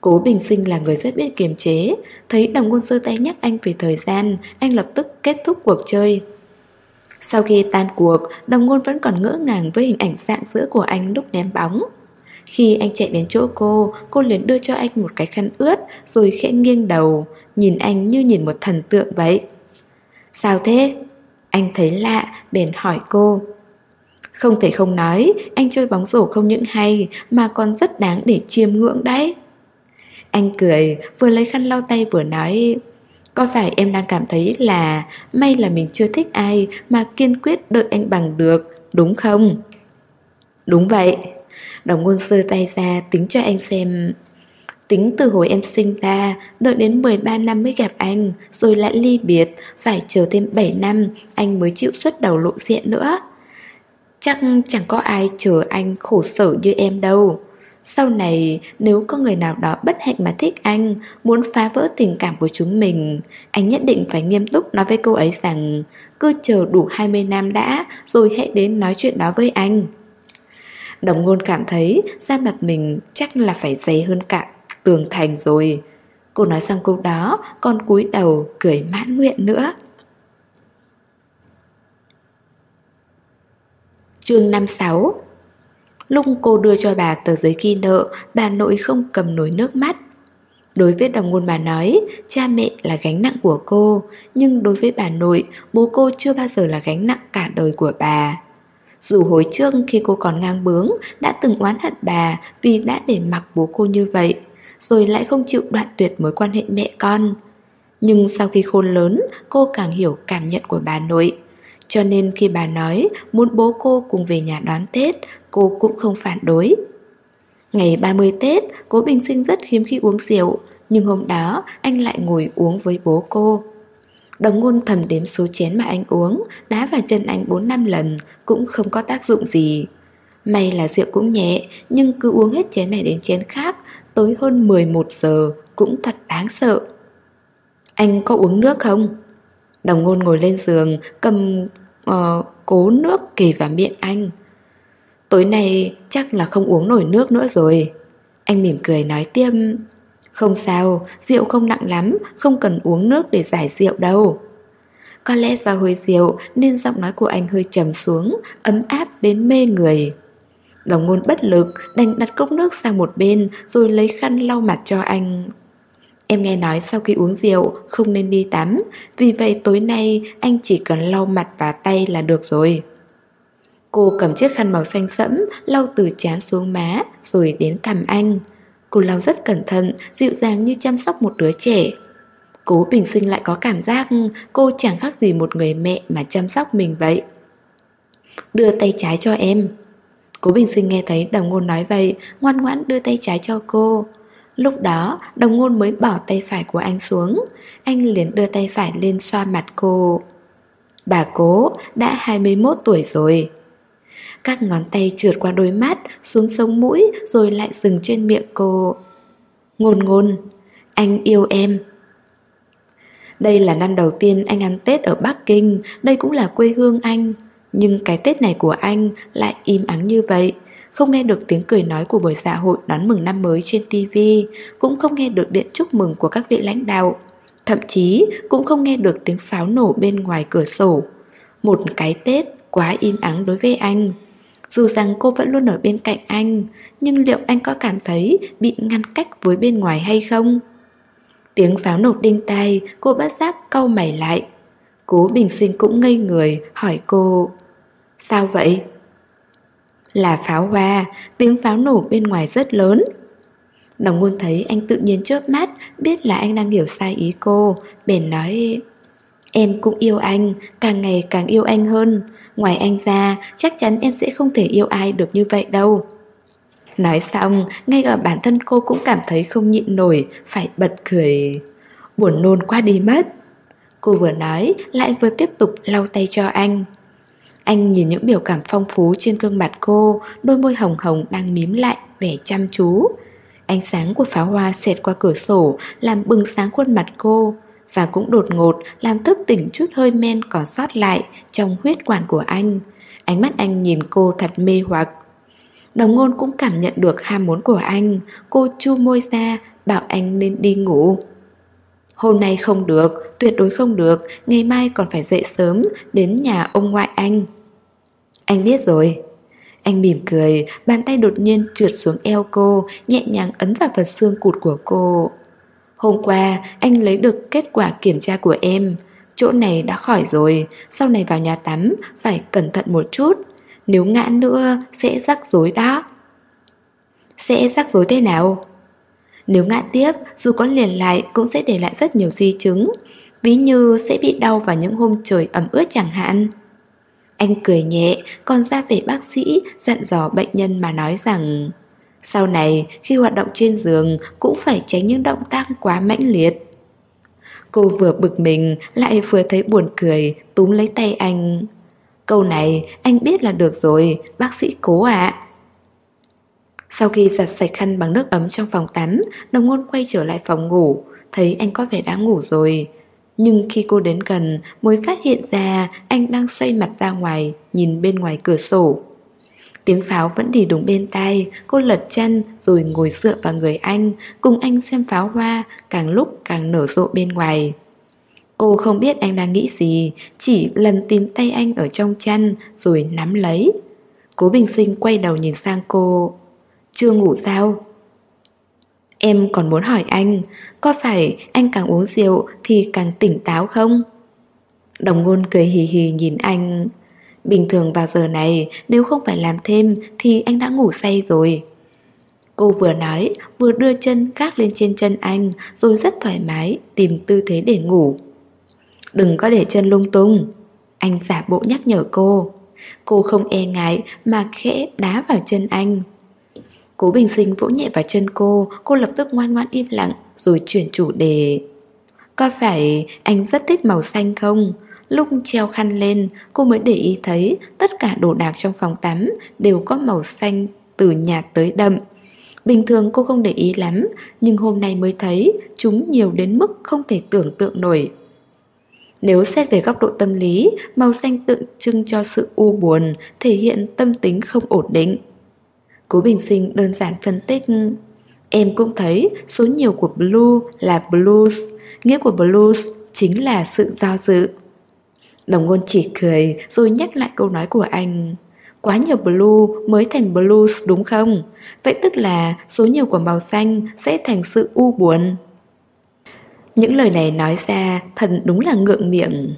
Cố Bình Sinh là người rất biết kiềm chế Thấy đồng ngôn sơ tay nhắc anh về thời gian Anh lập tức kết thúc cuộc chơi. Sau khi tan cuộc Đồng ngôn vẫn còn ngỡ ngàng với hình ảnh dạng giữa của anh lúc ném bóng. Khi anh chạy đến chỗ cô Cô liền đưa cho anh một cái khăn ướt Rồi khẽ nghiêng đầu Nhìn anh như nhìn một thần tượng vậy Sao thế? Anh thấy lạ, bèn hỏi cô Không thể không nói Anh chơi bóng rổ không những hay Mà còn rất đáng để chiêm ngưỡng đấy anh cười, vừa lấy khăn lau tay vừa nói Có phải em đang cảm thấy là May là mình chưa thích ai Mà kiên quyết đợi anh bằng được Đúng không? Đúng vậy Đồng ngôn sơ tay ra tính cho anh xem. Tính từ hồi em sinh ra, Đợi đến 13 năm mới gặp anh, Rồi lại ly biệt, Phải chờ thêm 7 năm, Anh mới chịu xuất đầu lộ diện nữa. Chắc chẳng có ai chờ anh khổ sở như em đâu. Sau này, nếu có người nào đó bất hạnh mà thích anh, Muốn phá vỡ tình cảm của chúng mình, Anh nhất định phải nghiêm túc nói với cô ấy rằng, Cứ chờ đủ 20 năm đã, Rồi hãy đến nói chuyện đó với anh. Đồng ngôn cảm thấy Da mặt mình chắc là phải dày hơn cả tường thành rồi Cô nói xong câu đó Còn cúi đầu cười mãn nguyện nữa Chương 56 Lúc cô đưa cho bà tờ giấy ghi nợ, bà nội không cầm nổi nước mắt. Đối với đồng ngôn bà nói, cha mẹ là gánh nặng của cô, nhưng đối với bà nội, bố cô chưa bao giờ là gánh nặng cả đời của bà. Dù hồi trước khi cô còn ngang bướng, đã từng oán hận bà vì đã để mặc bố cô như vậy, rồi lại không chịu đoạn tuyệt mối quan hệ mẹ con. Nhưng sau khi khôn lớn, cô càng hiểu cảm nhận của bà nội. Cho nên khi bà nói muốn bố cô cùng về nhà đón Tết, cô cũng không phản đối. Ngày 30 Tết, cố Bình Sinh rất hiếm khi uống rượu, nhưng hôm đó anh lại ngồi uống với bố cô. Đồng ngôn thầm đếm số chén mà anh uống, đá vào chân anh 4 năm lần, cũng không có tác dụng gì. May là rượu cũng nhẹ, nhưng cứ uống hết chén này đến chén khác, tới hơn 11 giờ, cũng thật đáng sợ. Anh có uống nước không? Đồng ngôn ngồi lên giường, cầm uh, cố nước kề vào miệng anh. Tối nay chắc là không uống nổi nước nữa rồi. Anh mỉm cười nói tiếp. Không sao, rượu không nặng lắm, không cần uống nước để giải rượu đâu. Có lẽ do hơi rượu nên giọng nói của anh hơi trầm xuống, ấm áp đến mê người. Đồng ngôn bất lực đành đặt cốc nước sang một bên rồi lấy khăn lau mặt cho anh. Em nghe nói sau khi uống rượu không nên đi tắm, vì vậy tối nay anh chỉ cần lau mặt và tay là được rồi. Cô cầm chiếc khăn màu xanh sẫm, lau từ chán xuống má, rồi đến cằm anh. Cô lau rất cẩn thận, dịu dàng như chăm sóc một đứa trẻ. Cố bình sinh lại có cảm giác ừ, cô chẳng khác gì một người mẹ mà chăm sóc mình vậy. Đưa tay trái cho em. Cố bình sinh nghe thấy đồng ngôn nói vậy, ngoan ngoãn đưa tay trái cho cô. Lúc đó, đồng ngôn mới bỏ tay phải của anh xuống. Anh liền đưa tay phải lên xoa mặt cô. Bà cố, đã 21 tuổi rồi. Các ngón tay trượt qua đôi mắt, xuống sống mũi rồi lại dừng trên miệng cô. Ngôn ngôn, anh yêu em. Đây là năm đầu tiên anh ăn Tết ở Bắc Kinh, đây cũng là quê hương anh. Nhưng cái Tết này của anh lại im ắng như vậy. Không nghe được tiếng cười nói của buổi dạ hội đón mừng năm mới trên TV, cũng không nghe được điện chúc mừng của các vị lãnh đạo. Thậm chí cũng không nghe được tiếng pháo nổ bên ngoài cửa sổ. Một cái Tết quá im ắng đối với anh. Dù rằng cô vẫn luôn ở bên cạnh anh, Nhưng liệu anh có cảm thấy Bị ngăn cách với bên ngoài hay không? Tiếng pháo nổ đinh tai, Cô bất giác cau mày lại. Cố bình sinh cũng ngây người, Hỏi cô, Sao vậy? Là pháo hoa, Tiếng pháo nổ bên ngoài rất lớn. Đồng ngôn thấy anh tự nhiên chớp mắt, Biết là anh đang hiểu sai ý cô, Bèn nói, Em cũng yêu anh, Càng ngày càng yêu anh hơn. Ngoài anh ra, chắc chắn em sẽ không thể yêu ai được như vậy đâu. Nói xong, ngay ở bản thân cô cũng cảm thấy không nhịn nổi, phải bật cười. Buồn nôn quá đi mất. Cô vừa nói, lại vừa tiếp tục lau tay cho anh. Anh nhìn những biểu cảm phong phú trên gương mặt cô, đôi môi hồng hồng đang mím lại, vẻ chăm chú. Ánh sáng của pháo hoa xẹt qua cửa sổ, làm bừng sáng khuôn mặt cô và cũng đột ngột làm thức tỉnh chút hơi men còn sót lại trong huyết quản của anh. Ánh mắt anh nhìn cô thật mê hoặc. Đồng ngôn cũng cảm nhận được ham muốn của anh, cô chu môi ra, bảo anh nên đi ngủ. Hôm nay không được, tuyệt đối không được, ngày mai còn phải dậy sớm đến nhà ông ngoại anh. Anh biết rồi. Anh mỉm cười, bàn tay đột nhiên trượt xuống eo cô, nhẹ nhàng ấn vào phần xương cụt của cô. Hôm qua, anh lấy được kết quả kiểm tra của em. Chỗ này đã khỏi rồi, sau này vào nhà tắm phải cẩn thận một chút. Nếu ngã nữa sẽ rắc rối đó. Sẽ rắc rối thế nào? Nếu ngã tiếp, dù có liền lại cũng sẽ để lại rất nhiều di chứng. Ví như sẽ bị đau vào những hôm trời ẩm ướt chẳng hạn. Anh cười nhẹ, còn ra về bác sĩ dặn dò bệnh nhân mà nói rằng sau này khi hoạt động trên giường cũng phải tránh những động tác quá mãnh liệt. Cô vừa bực mình lại vừa thấy buồn cười túm lấy tay anh. Câu này anh biết là được rồi, bác sĩ cố ạ. Sau khi giặt sạch khăn bằng nước ấm trong phòng tắm, đồng ngôn quay trở lại phòng ngủ, thấy anh có vẻ đã ngủ rồi. Nhưng khi cô đến gần mới phát hiện ra anh đang xoay mặt ra ngoài, nhìn bên ngoài cửa sổ. Tiếng pháo vẫn đi đúng bên tai, cô lật chân rồi ngồi dựa vào người anh, cùng anh xem pháo hoa càng lúc càng nở rộ bên ngoài. Cô không biết anh đang nghĩ gì, chỉ lần tìm tay anh ở trong chăn rồi nắm lấy. Cố Bình Sinh quay đầu nhìn sang cô. Chưa ngủ sao? Em còn muốn hỏi anh, có phải anh càng uống rượu thì càng tỉnh táo không? Đồng ngôn cười hì hì nhìn anh. Bình thường vào giờ này nếu không phải làm thêm thì anh đã ngủ say rồi. Cô vừa nói vừa đưa chân gác lên trên chân anh rồi rất thoải mái tìm tư thế để ngủ. Đừng có để chân lung tung. Anh giả bộ nhắc nhở cô. Cô không e ngại mà khẽ đá vào chân anh. Cố Bình Sinh vỗ nhẹ vào chân cô, cô lập tức ngoan ngoan im lặng rồi chuyển chủ đề. Có phải anh rất thích màu xanh không? Lúc treo khăn lên, cô mới để ý thấy tất cả đồ đạc trong phòng tắm đều có màu xanh từ nhạt tới đậm. Bình thường cô không để ý lắm, nhưng hôm nay mới thấy chúng nhiều đến mức không thể tưởng tượng nổi. Nếu xét về góc độ tâm lý, màu xanh tượng trưng cho sự u buồn, thể hiện tâm tính không ổn định. Cố Bình Sinh đơn giản phân tích Em cũng thấy số nhiều của blue là blues Nghĩa của blues chính là sự do dự Đồng ngôn chỉ cười rồi nhắc lại câu nói của anh Quá nhiều blue mới thành blues đúng không? Vậy tức là số nhiều của màu xanh sẽ thành sự u buồn Những lời này nói ra thật đúng là ngượng miệng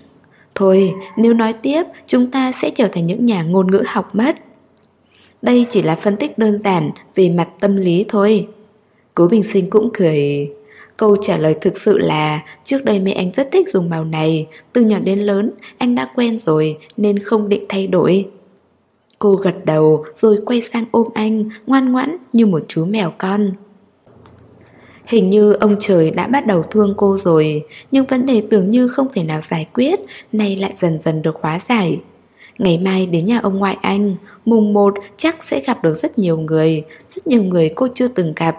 Thôi, nếu nói tiếp, chúng ta sẽ trở thành những nhà ngôn ngữ học mất đây chỉ là phân tích đơn giản về mặt tâm lý thôi. Cố Bình Sinh cũng cười. Câu trả lời thực sự là trước đây mẹ anh rất thích dùng màu này, từ nhỏ đến lớn anh đã quen rồi nên không định thay đổi. Cô gật đầu rồi quay sang ôm anh, ngoan ngoãn như một chú mèo con. Hình như ông trời đã bắt đầu thương cô rồi, nhưng vấn đề tưởng như không thể nào giải quyết, nay lại dần dần được hóa giải. Ngày mai đến nhà ông ngoại anh Mùng 1 chắc sẽ gặp được rất nhiều người Rất nhiều người cô chưa từng gặp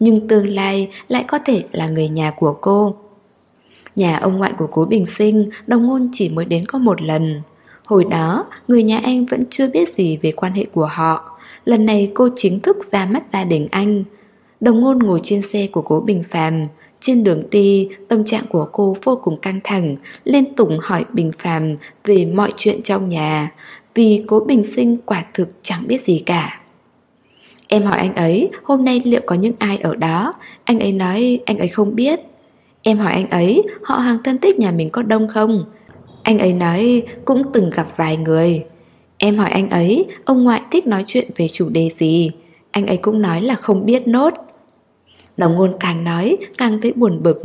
nhưng tương lai lại có thể là người nhà của cô. Nhà ông ngoại của cố Bình Sinh Đồng ngôn chỉ mới đến có một lần. Hồi đó người nhà anh vẫn chưa biết gì về quan hệ của họ. Lần này cô chính thức ra mắt gia đình anh. Đồng ngôn ngồi trên xe của cố Bình Phàm. Trên đường đi, tâm trạng của cô vô cùng căng thẳng, liên tục hỏi Bình Phàm về mọi chuyện trong nhà, vì cố Bình Sinh quả thực chẳng biết gì cả. Em hỏi anh ấy hôm nay liệu có những ai ở đó, anh ấy nói anh ấy không biết. Em hỏi anh ấy họ hàng thân tích nhà mình có đông không? Anh ấy nói cũng từng gặp vài người. Em hỏi anh ấy ông ngoại thích nói chuyện về chủ đề gì? Anh ấy cũng nói là không biết nốt. Đồng ngôn càng nói càng thấy buồn bực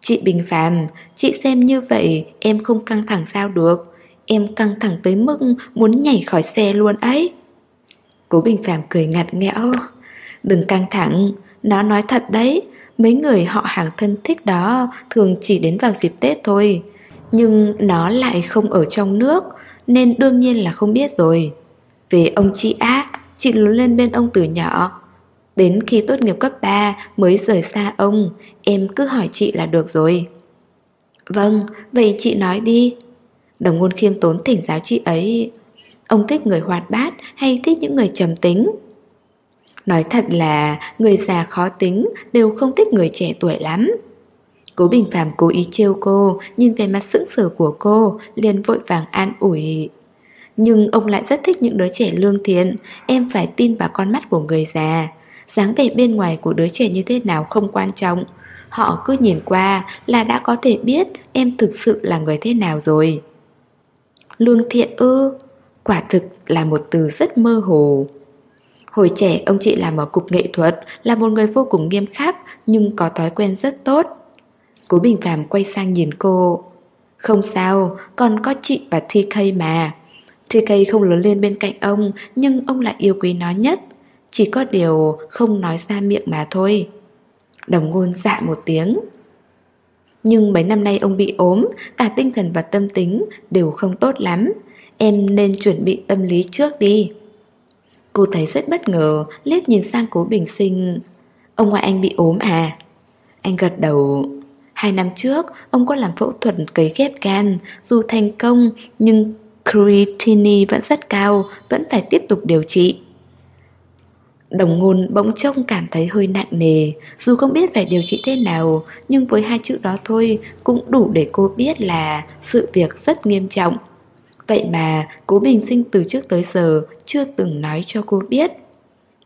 Chị Bình Phạm Chị xem như vậy em không căng thẳng sao được Em căng thẳng tới mức muốn nhảy khỏi xe luôn ấy Cố Bình Phạm cười ngặt nghẽo Đừng căng thẳng Nó nói thật đấy Mấy người họ hàng thân thích đó Thường chỉ đến vào dịp Tết thôi Nhưng nó lại không ở trong nước Nên đương nhiên là không biết rồi Về ông chị á Chị lớn lên bên ông từ nhỏ Đến khi tốt nghiệp cấp 3 mới rời xa ông, em cứ hỏi chị là được rồi. Vâng, vậy chị nói đi. Đồng ngôn khiêm tốn thỉnh giáo chị ấy. Ông thích người hoạt bát hay thích những người trầm tính? Nói thật là người già khó tính đều không thích người trẻ tuổi lắm. Cố Bình Phạm cố ý trêu cô, nhìn về mặt sững sờ của cô, liền vội vàng an ủi. Nhưng ông lại rất thích những đứa trẻ lương thiện, em phải tin vào con mắt của người già. dáng vẻ bên ngoài của đứa trẻ như thế nào không quan trọng. Họ cứ nhìn qua là đã có thể biết em thực sự là người thế nào rồi. Lương thiện ư? Quả thực là một từ rất mơ hồ. Hồi trẻ ông chị làm ở cục nghệ thuật Là một người vô cùng nghiêm khắc Nhưng có thói quen rất tốt. Cố Bình Phạm quay sang nhìn cô. Không sao, còn có chị và TK mà. TK không lớn lên bên cạnh ông Nhưng ông lại yêu quý nó nhất. Chỉ có điều không nói ra miệng mà thôi. Đồng ngôn dạ một tiếng. Nhưng mấy năm nay ông bị ốm Cả tinh thần và tâm tính đều không tốt lắm. Em nên chuẩn bị tâm lý trước đi Cô thấy rất bất ngờ, liếc nhìn sang cố bình sinh. Ông ngoại anh bị ốm à? Anh gật đầu. Hai năm trước, ông có làm phẫu thuật cấy ghép gan, dù thành công, nhưng creatinine vẫn rất cao, vẫn phải tiếp tục điều trị. Đồng ngôn bỗng trông cảm thấy hơi nặng nề Dù không biết phải điều trị thế nào Nhưng với hai chữ đó thôi Cũng đủ để cô biết là Sự việc rất nghiêm trọng Vậy mà cố bình sinh từ trước tới giờ chưa từng nói cho cô biết.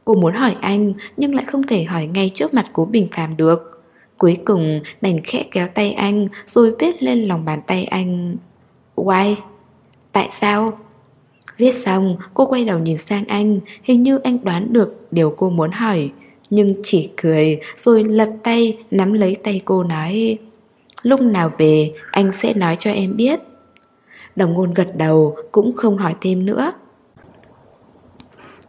Cô muốn hỏi anh nhưng lại không thể hỏi ngay trước mặt cố bình phàm được. Cuối cùng đành khẽ kéo tay anh rồi viết lên lòng bàn tay anh. Why? Tại sao? Viết xong, cô quay đầu nhìn sang anh, hình như anh đoán được điều cô muốn hỏi. Nhưng chỉ cười rồi lật tay nắm lấy tay cô nói Lúc nào về anh sẽ nói cho em biết Đồng ngôn gật đầu, cũng không hỏi thêm nữa.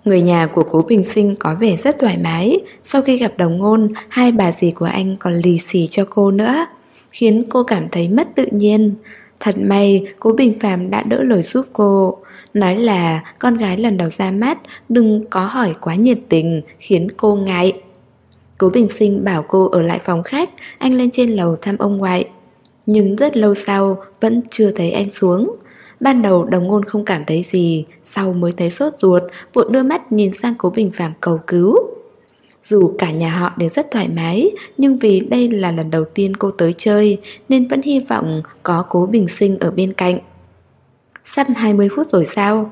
Người nhà của cố Bình Sinh có vẻ rất thoải mái. Sau khi gặp đồng ngôn, Hai bà dì của anh còn lì xì cho cô nữa, Khiến cô cảm thấy mất tự nhiên. Thật may, cố Bình Phạm đã đỡ lời giúp cô. Nói là, con gái lần đầu ra mắt, Đừng có hỏi quá nhiệt tình, Khiến cô ngại. Cố Bình Sinh bảo cô ở lại phòng khách, Anh lên trên lầu thăm ông ngoại nhưng rất lâu sau, vẫn chưa thấy anh xuống. Ban đầu đồng ngôn không cảm thấy gì, Sau mới thấy sốt ruột Vội đưa mắt nhìn sang cố bình phàm cầu cứu. Dù cả nhà họ đều rất thoải mái, Nhưng vì đây là lần đầu tiên cô tới chơi, Nên vẫn hy vọng có cố bình sinh ở bên cạnh. Sắp 20 phút rồi sao?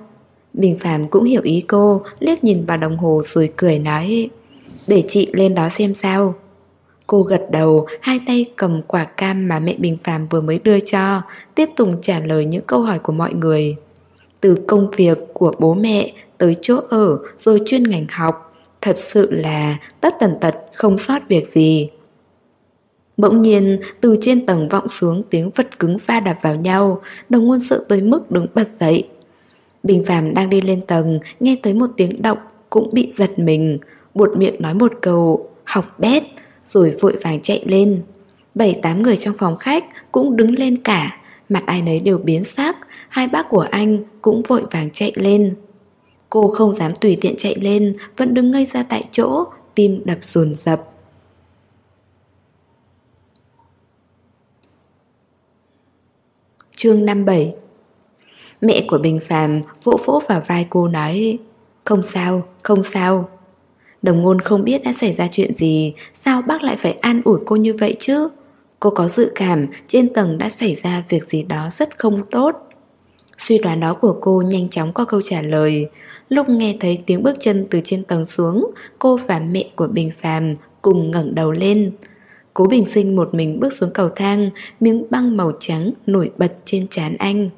Bình Phạm cũng hiểu ý cô, Liếc nhìn vào đồng hồ rồi cười nói, Để chị lên đó xem sao. Cô gật đầu, hai tay cầm quả cam mà mẹ Bình Phạm vừa mới đưa cho, tiếp tục trả lời những câu hỏi của mọi người. Từ công việc của bố mẹ tới chỗ ở rồi chuyên ngành học, thật sự là tất tần tật không sót việc gì. Bỗng nhiên, từ trên tầng vọng xuống tiếng vật cứng va đập vào nhau, đồng ngôn sợ tới mức đứng bật dậy. Bình Phạm đang đi lên tầng, nghe tới một tiếng động, cũng bị giật mình, buột miệng nói một câu, học bét, rồi vội vàng chạy lên. Bảy tám người trong phòng khách cũng đứng lên cả, mặt ai nấy đều biến sắc, hai bác của anh cũng vội vàng chạy lên. Cô không dám tùy tiện chạy lên, vẫn đứng ngây ra tại chỗ, tim đập dồn dập. Chương 57 Mẹ của Bình Phàm vỗ vỗ vào vai cô nói Không sao, không sao Đồng ngôn không biết đã xảy ra chuyện gì Sao bác lại phải an ủi cô như vậy chứ? Cô có dự cảm trên tầng đã xảy ra việc gì đó rất không tốt. Suy đoán đó của cô nhanh chóng có câu trả lời. Lúc nghe thấy tiếng bước chân từ trên tầng xuống Cô và mẹ của Bình Phàm cùng ngẩng đầu lên. Cố Bình Sinh một mình bước xuống cầu thang Miếng băng màu trắng nổi bật trên trán anh.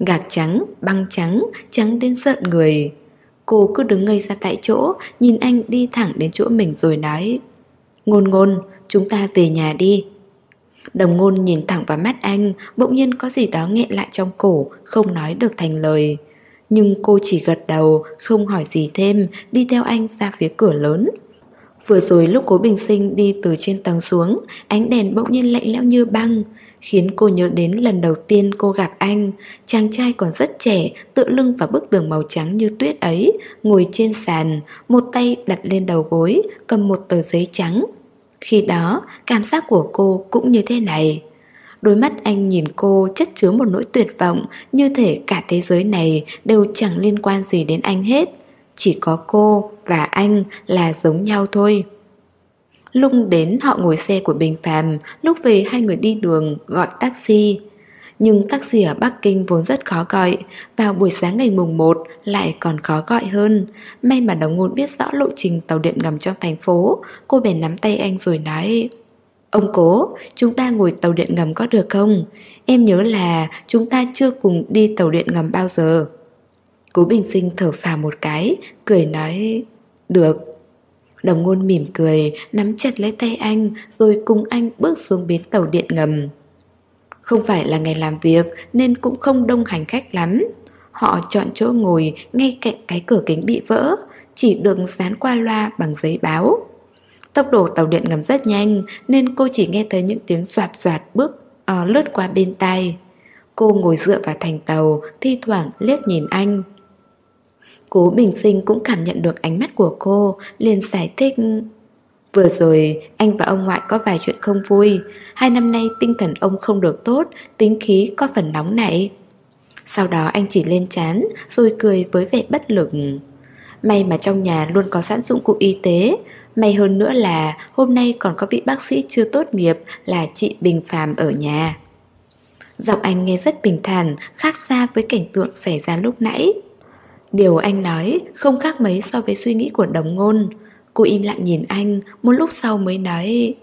Gạc trắng, băng trắng, trắng đến sợ người. Cô cứ đứng ngây ra tại chỗ, Nhìn anh đi thẳng đến chỗ mình rồi nói, Ngôn ngôn, Chúng ta về nhà đi. Đồng ngôn nhìn thẳng vào mắt anh, Bỗng nhiên có gì đó nghẹn lại trong cổ, Không nói được thành lời. Nhưng cô chỉ gật đầu, Không hỏi gì thêm, Đi theo anh ra phía cửa lớn. Vừa rồi lúc cố bình sinh đi từ trên tầng xuống, Ánh đèn bỗng nhiên lạnh lẽo như băng, Khiến cô nhớ đến lần đầu tiên cô gặp anh. Chàng trai còn rất trẻ, Tựa lưng vào bức tường màu trắng như tuyết ấy, Ngồi trên sàn, Một tay đặt lên đầu gối, Cầm một tờ giấy trắng. Khi đó, cảm giác của cô cũng như thế này. Đôi mắt anh nhìn cô chất chứa một nỗi tuyệt vọng, Như thể cả thế giới này đều chẳng liên quan gì đến anh hết chỉ có cô và anh là giống nhau thôi. Lúc đến họ ngồi xe của Bình Phạm, lúc về hai người đi đường gọi taxi. Nhưng taxi ở Bắc Kinh vốn rất khó gọi, vào buổi sáng ngày mùng 1 lại còn khó gọi hơn. May mà đồng ngôn biết rõ lộ trình tàu điện ngầm trong thành phố, cô bèn nắm tay anh rồi nói Ông cố, chúng ta ngồi tàu điện ngầm có được không? Em nhớ là chúng ta chưa cùng đi tàu điện ngầm bao giờ. Cố Bình Sinh thở phào một cái, cười nói Được. Đồng ngôn mỉm cười, nắm chặt lấy tay anh rồi cùng anh bước xuống bến tàu điện ngầm. Không phải là ngày làm việc nên cũng không đông hành khách lắm. Họ chọn chỗ ngồi ngay cạnh cái cửa kính bị vỡ, chỉ được dán qua loa bằng giấy báo. Tốc độ tàu điện ngầm rất nhanh nên cô chỉ nghe thấy những tiếng soạt soạt bước uh, lướt qua bên tai. Cô ngồi dựa vào thành tàu, thi thoảng liếc nhìn anh. Cố Bình Sinh cũng cảm nhận được ánh mắt của cô, liền giải thích Vừa rồi, anh và ông ngoại có vài chuyện không vui. Hai năm nay tinh thần ông không được tốt Tính khí có phần nóng nảy Sau đó anh chỉ lên chán Rồi cười với vẻ bất lực. May mà trong nhà luôn có sẵn dụng cụ y tế. May hơn nữa là Hôm nay còn có vị bác sĩ chưa tốt nghiệp Là chị Bình Phàm ở nhà. Giọng anh nghe rất bình thản Khác xa với cảnh tượng xảy ra lúc nãy. Điều anh nói không khác mấy so với suy nghĩ của đồng ngôn Cô im lặng nhìn anh, Một lúc sau mới nói,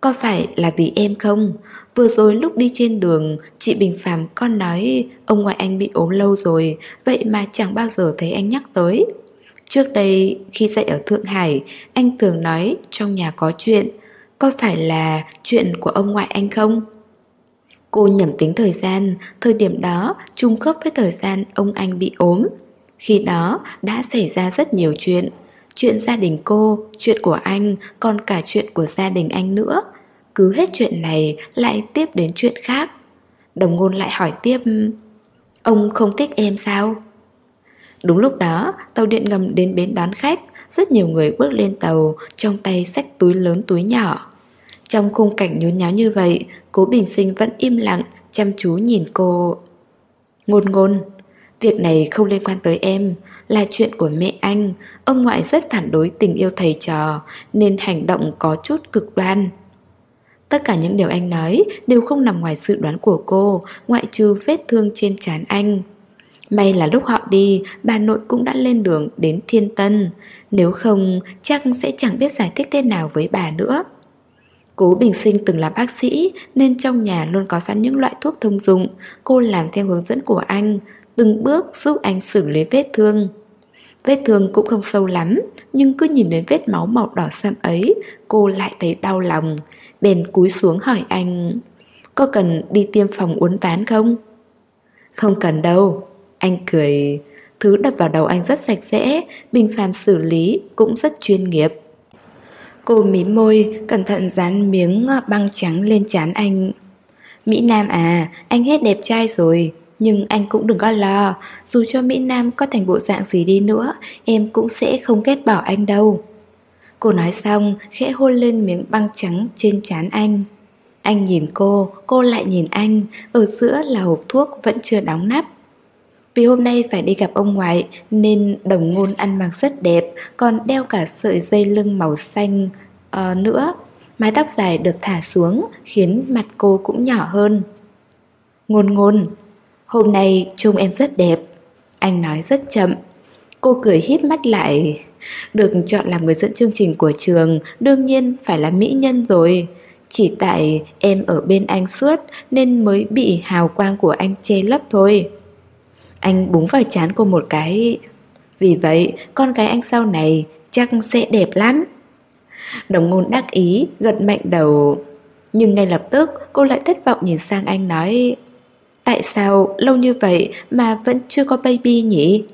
Có phải là vì em không? Vừa rồi lúc đi trên đường, Chị Bình Phạm con nói Ông ngoại anh bị ốm lâu rồi, Vậy mà chẳng bao giờ thấy anh nhắc tới Trước đây khi dạy ở Thượng Hải, Anh thường nói trong nhà có chuyện, Có phải là chuyện của ông ngoại anh không? Cô nhẩm tính thời gian, Thời điểm đó trùng khớp với thời gian ông anh bị ốm khi đó đã xảy ra rất nhiều chuyện. Chuyện gia đình cô, chuyện của anh, còn cả chuyện của gia đình anh nữa. Cứ hết chuyện này lại tiếp đến chuyện khác. Đồng ngôn lại hỏi tiếp Ông không thích em sao? Đúng lúc đó, tàu điện ngầm đến bến đón khách. Rất nhiều người bước lên tàu Trong tay xách túi lớn túi nhỏ. Trong khung cảnh nhốn nháo như vậy Cố Bình Sinh vẫn im lặng Chăm chú nhìn cô. Ngôn ngôn Việc này không liên quan tới em Là chuyện của mẹ anh. Ông ngoại rất phản đối tình yêu thầy trò Nên hành động có chút cực đoan. Tất cả những điều anh nói Đều không nằm ngoài dự đoán của cô Ngoại trừ vết thương trên trán anh. May là lúc họ đi Bà nội cũng đã lên đường đến Thiên Tân. Nếu không chắc sẽ chẳng biết giải thích thế nào với bà nữa. Cố Bình Sinh từng là bác sĩ nên trong nhà luôn có sẵn những loại thuốc thông dụng. Cô làm theo hướng dẫn của anh, từng bước giúp anh xử lý vết thương. Vết thương cũng không sâu lắm, nhưng cứ nhìn đến vết máu màu đỏ xăm ấy, cô lại thấy đau lòng. Bèn cúi xuống hỏi anh, có cần đi tiêm phòng uốn ván không? Không cần đâu, anh cười, thứ đập vào đầu anh rất sạch sẽ, bình phàm xử lý cũng rất chuyên nghiệp. Cô mím môi, cẩn thận dán miếng băng trắng lên chán anh. Mỹ Nam à, anh hết đẹp trai rồi, nhưng anh cũng đừng có lo. Dù cho Mỹ Nam có thành bộ dạng gì đi nữa Em cũng sẽ không ghét bỏ anh đâu. Cô nói xong khẽ hôn lên miếng băng trắng trên trán anh. Anh nhìn cô, cô lại nhìn anh. Ở giữa là hộp thuốc vẫn chưa đóng nắp. Vì hôm nay phải đi gặp ông ngoại Nên đồng ngôn ăn mặc rất đẹp Còn đeo cả sợi dây lưng màu xanh uh, nữa. Mái tóc dài được thả xuống Khiến mặt cô cũng nhỏ hơn. Ngôn ngôn Hôm nay trông em rất đẹp. Anh nói rất chậm. Cô cười híp mắt lại. Được chọn làm người dẫn chương trình của trường, Đương nhiên phải là mỹ nhân rồi. Chỉ tại em ở bên anh suốt, Nên mới bị hào quang của anh che lấp thôi. Anh búng vào chán cô một cái. Vì vậy, con gái anh sau này Chắc sẽ đẹp lắm. Đồng ngôn đắc ý, Gật mạnh đầu. Nhưng ngay lập tức, cô lại thất vọng nhìn sang anh nói Tại sao lâu như vậy mà vẫn chưa có baby nhỉ?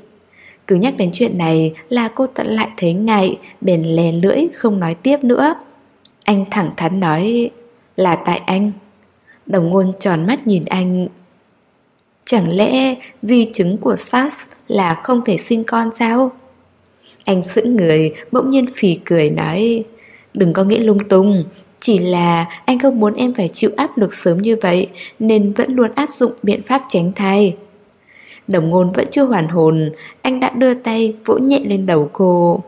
Cứ nhắc đến chuyện này là cô tận lại thấy ngại, bền lè lưỡi không nói tiếp nữa. Anh thẳng thắn nói là tại anh. Đồng ngôn tròn mắt nhìn anh. Chẳng lẽ di chứng của SARS là không thể sinh con sao? Anh sững người, bỗng nhiên phì cười nói Đừng có nghĩ lung tung chỉ là anh không muốn em phải chịu áp lực sớm như vậy Nên vẫn luôn áp dụng biện pháp tránh thai Đồng ngôn vẫn chưa hoàn hồn, anh đã đưa tay vỗ nhẹ lên đầu cô.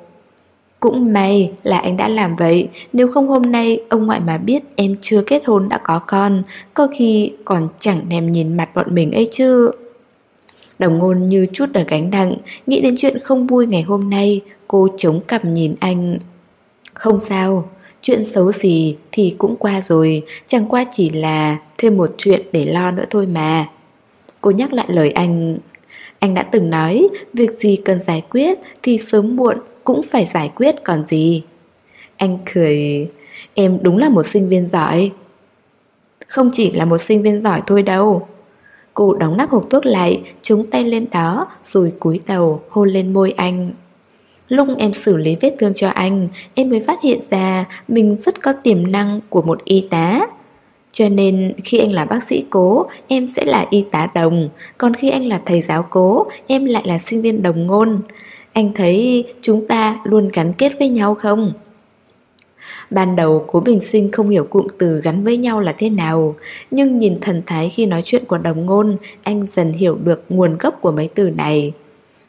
Cũng may là anh đã làm vậy, nếu không hôm nay ông ngoại mà biết em chưa kết hôn đã có con, có khi còn chẳng thèm nhìn mặt bọn mình ấy chứ. Đồng ngôn như chút ở gánh nặng, nghĩ đến chuyện không vui ngày hôm nay, cô chống cằm nhìn anh. Không sao, chuyện xấu gì thì cũng qua rồi, chẳng qua chỉ là thêm một chuyện để lo nữa thôi mà. Cô nhắc lại lời anh. Anh đã từng nói, việc gì cần giải quyết thì sớm muộn cũng phải giải quyết còn gì. Anh cười, em đúng là một sinh viên giỏi. Không chỉ là một sinh viên giỏi thôi đâu. Cô đóng nắp hộp thuốc lại, chống tay lên đó rồi cúi đầu hôn lên môi anh. Lúc em xử lý vết thương cho anh, em mới phát hiện ra mình rất có tiềm năng của một y tá. Cho nên khi anh là bác sĩ cố, em sẽ là y tá đồng, còn khi anh là thầy giáo cố, em lại là sinh viên đồng ngôn. Anh thấy chúng ta luôn gắn kết với nhau không? Ban đầu cố bình sinh không hiểu cụm từ gắn với nhau là thế nào Nhưng nhìn thần thái khi nói chuyện của đồng ngôn Anh dần hiểu được nguồn gốc của mấy từ này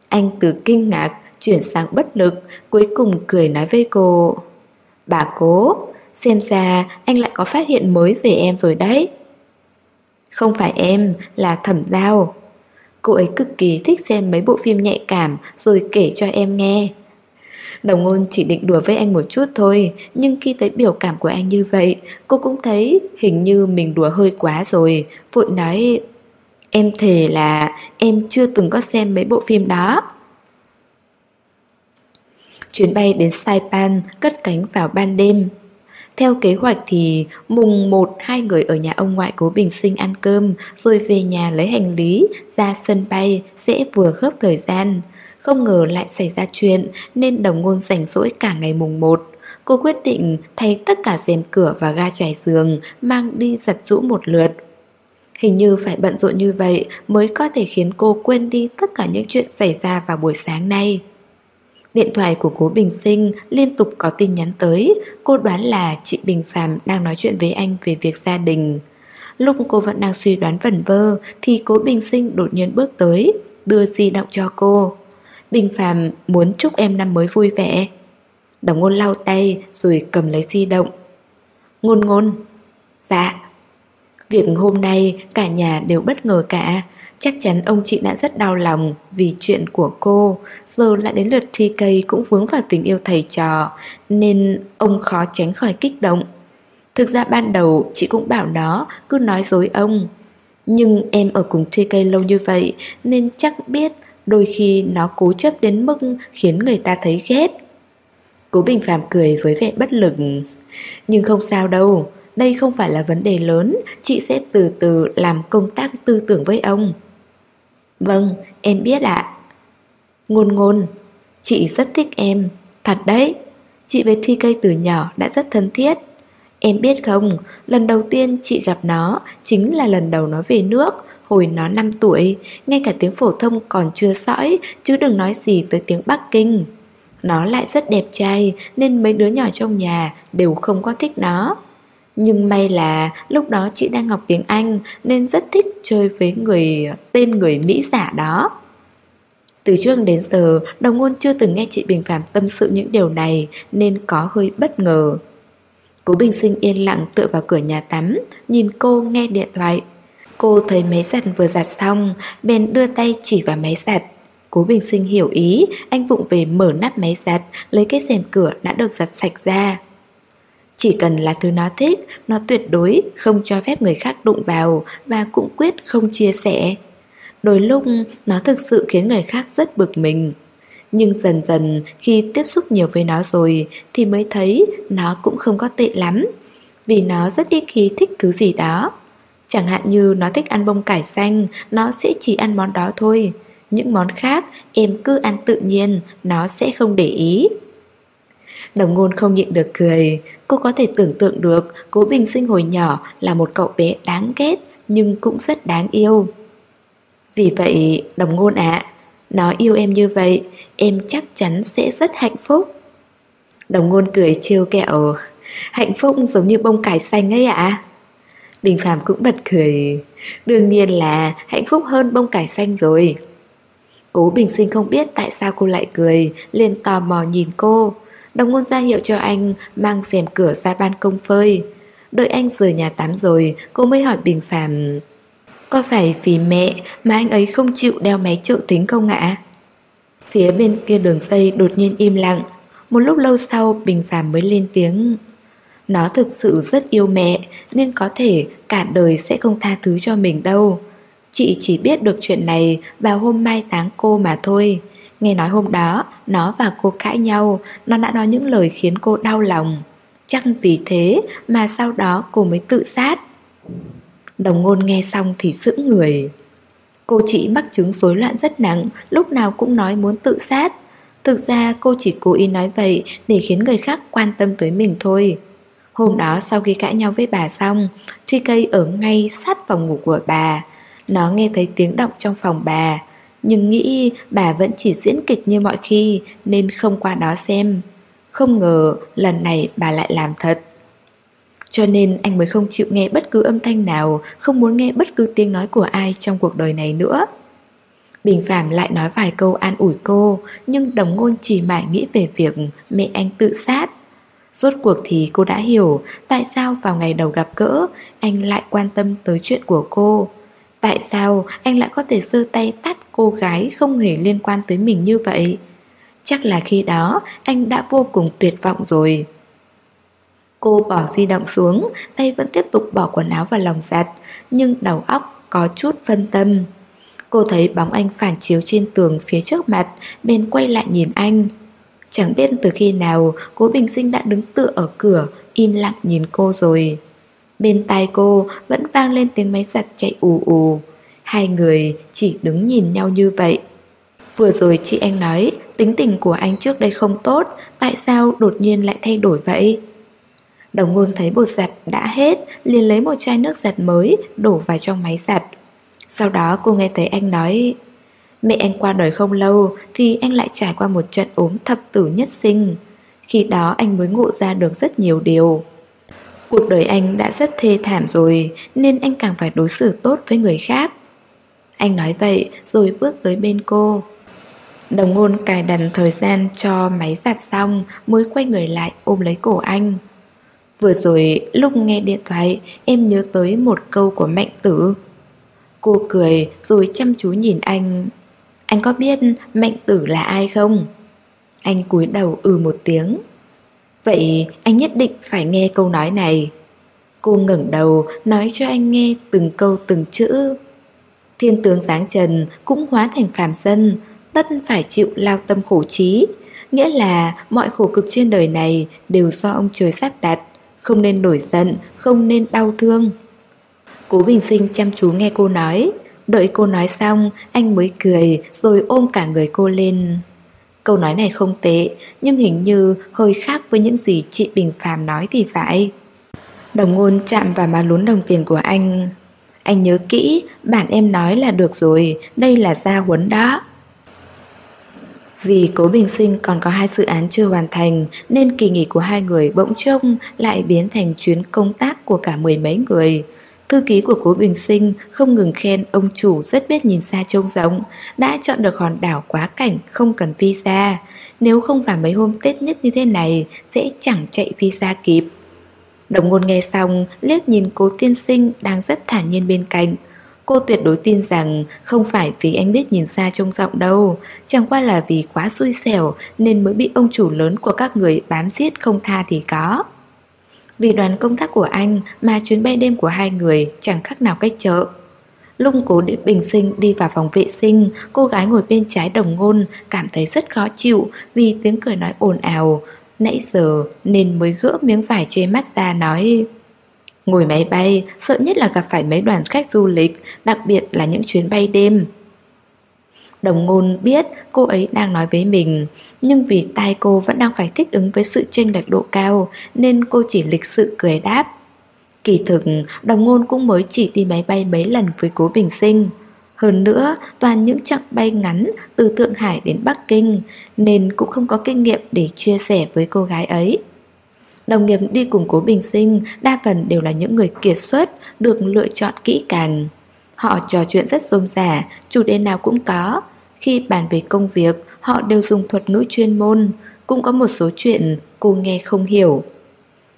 Anh từ kinh ngạc chuyển sang bất lực, Cuối cùng cười nói với cô, Bà cố, Xem ra anh lại có phát hiện mới về em rồi đấy. Không phải em, là thẩm giao. Cô ấy cực kỳ thích xem mấy bộ phim nhạy cảm Rồi kể cho em nghe. Đồng ngôn chỉ định đùa với anh một chút thôi, Nhưng khi thấy biểu cảm của anh như vậy, Cô cũng thấy hình như mình đùa hơi quá rồi, Vội nói, Em thề là em chưa từng có xem mấy bộ phim đó. Chuyến bay đến Saipan cất cánh vào ban đêm theo kế hoạch thì mùng 1 hai người ở nhà ông ngoại cố Bình Sinh ăn cơm rồi về nhà lấy hành lý, ra sân bay sẽ vừa khớp thời gian. Không ngờ lại xảy ra chuyện nên đồng ngôn rảnh rỗi cả ngày mùng 1. Cô quyết định thay tất cả rèm cửa và ga trải giường mang đi giặt rũ một lượt. Hình như phải bận rộn như vậy mới có thể khiến cô quên đi tất cả những chuyện xảy ra vào buổi sáng nay. Điện thoại của cố Bình Sinh liên tục có tin nhắn tới, cô đoán là chị Bình Phạm đang nói chuyện với anh về việc gia đình. Lúc cô vẫn đang suy đoán vẩn vơ thì cố Bình Sinh đột nhiên bước tới, đưa di động cho cô. Bình Phạm muốn chúc em năm mới vui vẻ. Đồng ngôn lau tay rồi cầm lấy di động. Ngôn ngôn. Dạ. Việc hôm nay cả nhà đều bất ngờ cả. Chắc chắn ông chị đã rất đau lòng vì chuyện của cô, giờ lại đến lượt TK cũng vướng vào tình yêu thầy trò, nên ông khó tránh khỏi kích động. Thực ra ban đầu chị cũng bảo nó cứ nói dối ông. Nhưng em ở cùng TK lâu như vậy nên chắc biết đôi khi nó cố chấp đến mức khiến người ta thấy ghét. Cố Bình Phạm cười với vẻ bất lực. Nhưng không sao đâu, đây không phải là vấn đề lớn, chị sẽ từ từ làm công tác tư tưởng với ông. Vâng, em biết ạ. Ngôn ngôn, chị rất thích em, thật đấy. Chị với thi cây từ nhỏ đã rất thân thiết. Em biết không, lần đầu tiên chị gặp nó chính là lần đầu nó về nước, hồi nó 5 tuổi, ngay cả tiếng phổ thông còn chưa sõi, chứ đừng nói gì tới tiếng Bắc Kinh. Nó lại rất đẹp trai nên mấy đứa nhỏ trong nhà đều không có thích nó. Nhưng may là lúc đó chị đang học tiếng Anh nên rất thích chơi với người tên người Mỹ giả đó. Từ trước đến giờ, đồng ngôn chưa từng nghe chị Bình Phạm tâm sự những điều này nên có hơi bất ngờ. Cố Bình Sinh yên lặng tựa vào cửa nhà tắm, nhìn cô nghe điện thoại. Cô thấy máy giặt vừa giặt xong, bèn đưa tay chỉ vào máy giặt. Cố Bình Sinh hiểu ý, anh vụng về mở nắp máy giặt, lấy cái rèm cửa đã được giặt sạch ra. Chỉ cần là thứ nó thích, nó tuyệt đối không cho phép người khác đụng vào và cũng quyết không chia sẻ. Đôi lúc nó thực sự khiến người khác rất bực mình. Nhưng dần dần khi tiếp xúc nhiều với nó rồi thì mới thấy nó cũng không có tệ lắm. Vì nó rất ít khi thích thứ gì đó. Chẳng hạn như nó thích ăn bông cải xanh, nó sẽ chỉ ăn món đó thôi. Những món khác em cứ ăn tự nhiên, nó sẽ không để ý. Đồng ngôn không nhịn được cười. Cô có thể tưởng tượng được, Cố Bình Sinh hồi nhỏ là một cậu bé đáng ghét, Nhưng cũng rất đáng yêu. Vì vậy, đồng ngôn ạ, Nó yêu em như vậy, Em chắc chắn sẽ rất hạnh phúc. Đồng ngôn cười trêu kẹo. Hạnh phúc giống như bông cải xanh ấy ạ. Bình Phạm cũng bật cười. Đương nhiên là hạnh phúc hơn bông cải xanh rồi. Cố bình sinh không biết tại sao cô lại cười, liền tò mò nhìn cô. Đồng ngôn ra hiệu cho anh Mang rèm cửa ra ban công phơi. Đợi anh rời nhà tắm rồi, Cô mới hỏi Bình Phạm, Có phải vì mẹ mà anh ấy không chịu đeo máy trợ tính không ạ? Phía bên kia đường dây đột nhiên im lặng. Một lúc lâu sau, Bình Phạm mới lên tiếng, Nó thực sự rất yêu mẹ, Nên có thể cả đời sẽ không tha thứ cho mình đâu. Chị chỉ biết được chuyện này vào hôm mai táng cô mà thôi. Nghe nói hôm đó, Nó và cô cãi nhau, Nó đã nói những lời khiến cô đau lòng. Chắc vì thế mà sau đó cô mới tự sát. Đồng ngôn nghe xong thì sững người. Cô chỉ mắc chứng rối loạn rất nặng, Lúc nào cũng nói muốn tự sát. Thực ra cô chỉ cố ý nói vậy Để khiến người khác quan tâm tới mình thôi. Hôm đó sau khi cãi nhau với bà xong Tri cây ở ngay sát phòng ngủ của bà. Nó nghe thấy tiếng động trong phòng bà. Nhưng nghĩ bà vẫn chỉ diễn kịch như mọi khi, Nên không qua đó xem. Không ngờ lần này bà lại làm thật. Cho nên anh mới không chịu nghe bất cứ âm thanh nào, Không muốn nghe bất cứ tiếng nói của ai trong cuộc đời này nữa. Bình Phạm lại nói vài câu an ủi cô, Nhưng đồng ngôn chỉ mãi nghĩ về việc mẹ anh tự sát. Rốt cuộc thì cô đã hiểu Tại sao vào ngày đầu gặp gỡ, Anh lại quan tâm tới chuyện của cô. Tại sao anh lại có thể sơ tay tắt cô gái Không hề liên quan tới mình như vậy Chắc là khi đó anh đã vô cùng tuyệt vọng rồi Cô bỏ di động xuống, tay vẫn tiếp tục bỏ quần áo vào lòng giặt, nhưng đầu óc có chút phân tâm. Cô thấy bóng anh phản chiếu trên tường phía trước mặt, bên quay lại nhìn anh. Chẳng biết từ khi nào cố bình sinh đã đứng tựa ở cửa, im lặng nhìn cô rồi. Bên tai cô vẫn vang lên tiếng máy giặt chạy ù ù. Hai người chỉ đứng nhìn nhau như vậy. Vừa rồi chị anh nói tính tình của anh trước đây không tốt, tại sao đột nhiên lại thay đổi vậy? Đồng ngôn thấy bột giặt đã hết liền lấy một chai nước giặt mới Đổ vào trong máy giặt Sau đó cô nghe thấy anh nói Mẹ anh qua đời không lâu Thì anh lại trải qua một trận ốm thập tử nhất sinh Khi đó anh mới ngộ ra được rất nhiều điều Cuộc đời anh đã rất thê thảm rồi, Nên anh càng phải đối xử tốt với người khác. Anh nói vậy rồi bước tới bên cô. Đồng ngôn cài đặt thời gian cho máy giặt xong Mới quay người lại ôm lấy cổ anh. Vừa rồi, lúc nghe điện thoại, Em nhớ tới một câu của Mạnh Tử. Cô cười rồi chăm chú nhìn anh. Anh có biết Mạnh Tử là ai không? Anh cúi đầu ừ một tiếng. Vậy anh nhất định phải nghe câu nói này Cô ngẩng đầu nói cho anh nghe từng câu từng chữ Thiên tướng giáng trần cũng hóa thành phàm dân Tất phải chịu lao tâm khổ trí Nghĩa là mọi khổ cực trên đời này đều do ông trời sắp đặt không nên nổi giận, không nên đau thương. Cố Bình Sinh chăm chú nghe cô nói, đợi cô nói xong, anh mới cười rồi ôm cả người cô lên. Câu nói này không tệ, nhưng hình như hơi khác với những gì chị Bình Phạm nói thì phải. Đồng ngôn chạm vào má lún đồng tiền của anh. Anh nhớ kỹ, bạn em nói là được rồi, đây là gia huấn đó. Vì Cố Bình Sinh còn có hai dự án chưa hoàn thành nên kỳ nghỉ của hai người bỗng trông lại biến thành chuyến công tác của cả mười mấy người. Thư ký của Cố Bình Sinh không ngừng khen ông chủ rất biết nhìn xa trông rộng, đã chọn được hòn đảo quá cảnh không cần visa. Nếu không vào mấy hôm Tết nhất như thế này sẽ chẳng chạy visa kịp. Đồng ngôn nghe xong liếc nhìn cố tiên sinh đang rất thản nhiên bên cạnh Cô tuyệt đối tin rằng không phải vì anh biết nhìn xa trông rộng đâu Chẳng qua là vì quá xui xẻo Nên mới bị ông chủ lớn của các người bám giết không tha thì có vì đoàn công tác của anh mà chuyến bay đêm của hai người chẳng khác nào cách chợ Lúc cố bình sinh đi vào phòng vệ sinh Cô gái ngồi bên trái đồng ngôn Cảm thấy rất khó chịu Vì tiếng cười nói ồn ào Nãy giờ nên mới gỡ miếng vải che mắt ra nói Ngồi máy bay, sợ nhất là gặp phải mấy đoàn khách du lịch, đặc biệt là những chuyến bay đêm. Đồng ngôn biết cô ấy đang nói với mình, nhưng vì tai cô vẫn đang phải thích ứng với sự chênh lệch độ cao, nên cô chỉ lịch sự cười đáp. Kỳ thực, đồng ngôn cũng mới chỉ đi máy bay mấy lần với cố bình sinh. Hơn nữa, toàn những chặng bay ngắn từ Thượng Hải đến Bắc Kinh, nên cũng không có kinh nghiệm để chia sẻ với cô gái ấy. Đồng nghiệp đi cùng cố bình sinh đa phần đều là những người kiệt xuất, được lựa chọn kỹ càng. Họ trò chuyện rất rôm rả, chủ đề nào cũng có. khi bàn về công việc, họ đều dùng thuật ngữ chuyên môn, cũng có một số chuyện cô nghe không hiểu.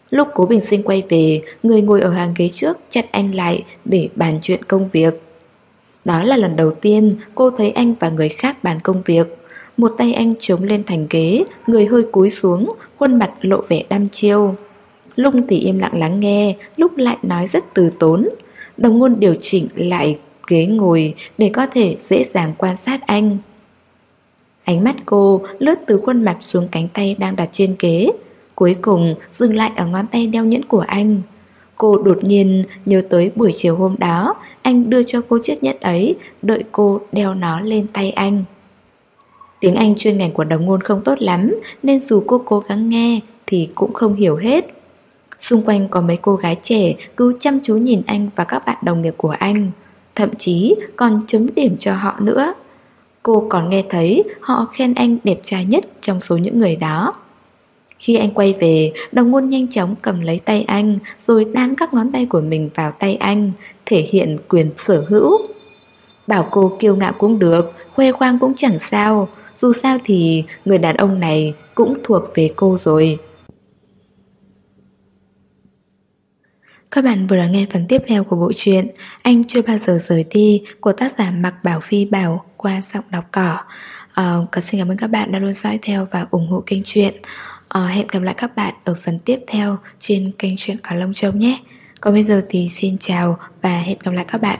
Lúc cố bình sinh quay về, người ngồi ở hàng ghế trước chặt anh lại để bàn chuyện công việc. Đó là lần đầu tiên cô thấy anh và người khác bàn công việc. Một tay anh chống lên thành ghế, người hơi cúi xuống, khuôn mặt lộ vẻ đăm chiêu. lung thì im lặng lắng nghe, lúc lại nói rất từ tốn. Đồng ngôn điều chỉnh lại ghế ngồi để có thể dễ dàng quan sát anh. Ánh mắt cô lướt từ khuôn mặt xuống cánh tay đang đặt trên ghế, cuối cùng dừng lại ở ngón tay đeo nhẫn của anh. Cô đột nhiên nhớ tới buổi chiều hôm đó, anh đưa cho cô chiếc nhẫn ấy, đợi cô đeo nó lên tay anh. Tiếng Anh chuyên ngành của đồng ngôn không tốt lắm, nên dù cô cố gắng nghe thì cũng không hiểu hết. Xung quanh có mấy cô gái trẻ cứ chăm chú nhìn anh và các bạn đồng nghiệp của anh, thậm chí còn chấm điểm cho họ nữa. Cô còn nghe thấy họ khen anh đẹp trai nhất trong số những người đó. Khi anh quay về, đồng ngôn nhanh chóng cầm lấy tay anh rồi đan các ngón tay của mình vào tay anh, thể hiện quyền sở hữu. Bảo cô kiêu ngạo cũng được, khoe khoang cũng chẳng sao, dù sao thì người đàn ông này cũng thuộc về cô rồi. Các bạn vừa lắng nghe phần tiếp theo của bộ truyện Anh chưa bao giờ rời đi của tác giả Mạc Bảo Phi Bảo qua giọng đọc cỏ. Uh, xin cảm ơn các bạn đã luôn dõi theo và ủng hộ kênh truyện. Uh, hẹn gặp lại các bạn ở phần tiếp theo trên kênh truyện Cỏ Lông Châu nhé. Còn bây giờ thì xin chào và hẹn gặp lại các bạn.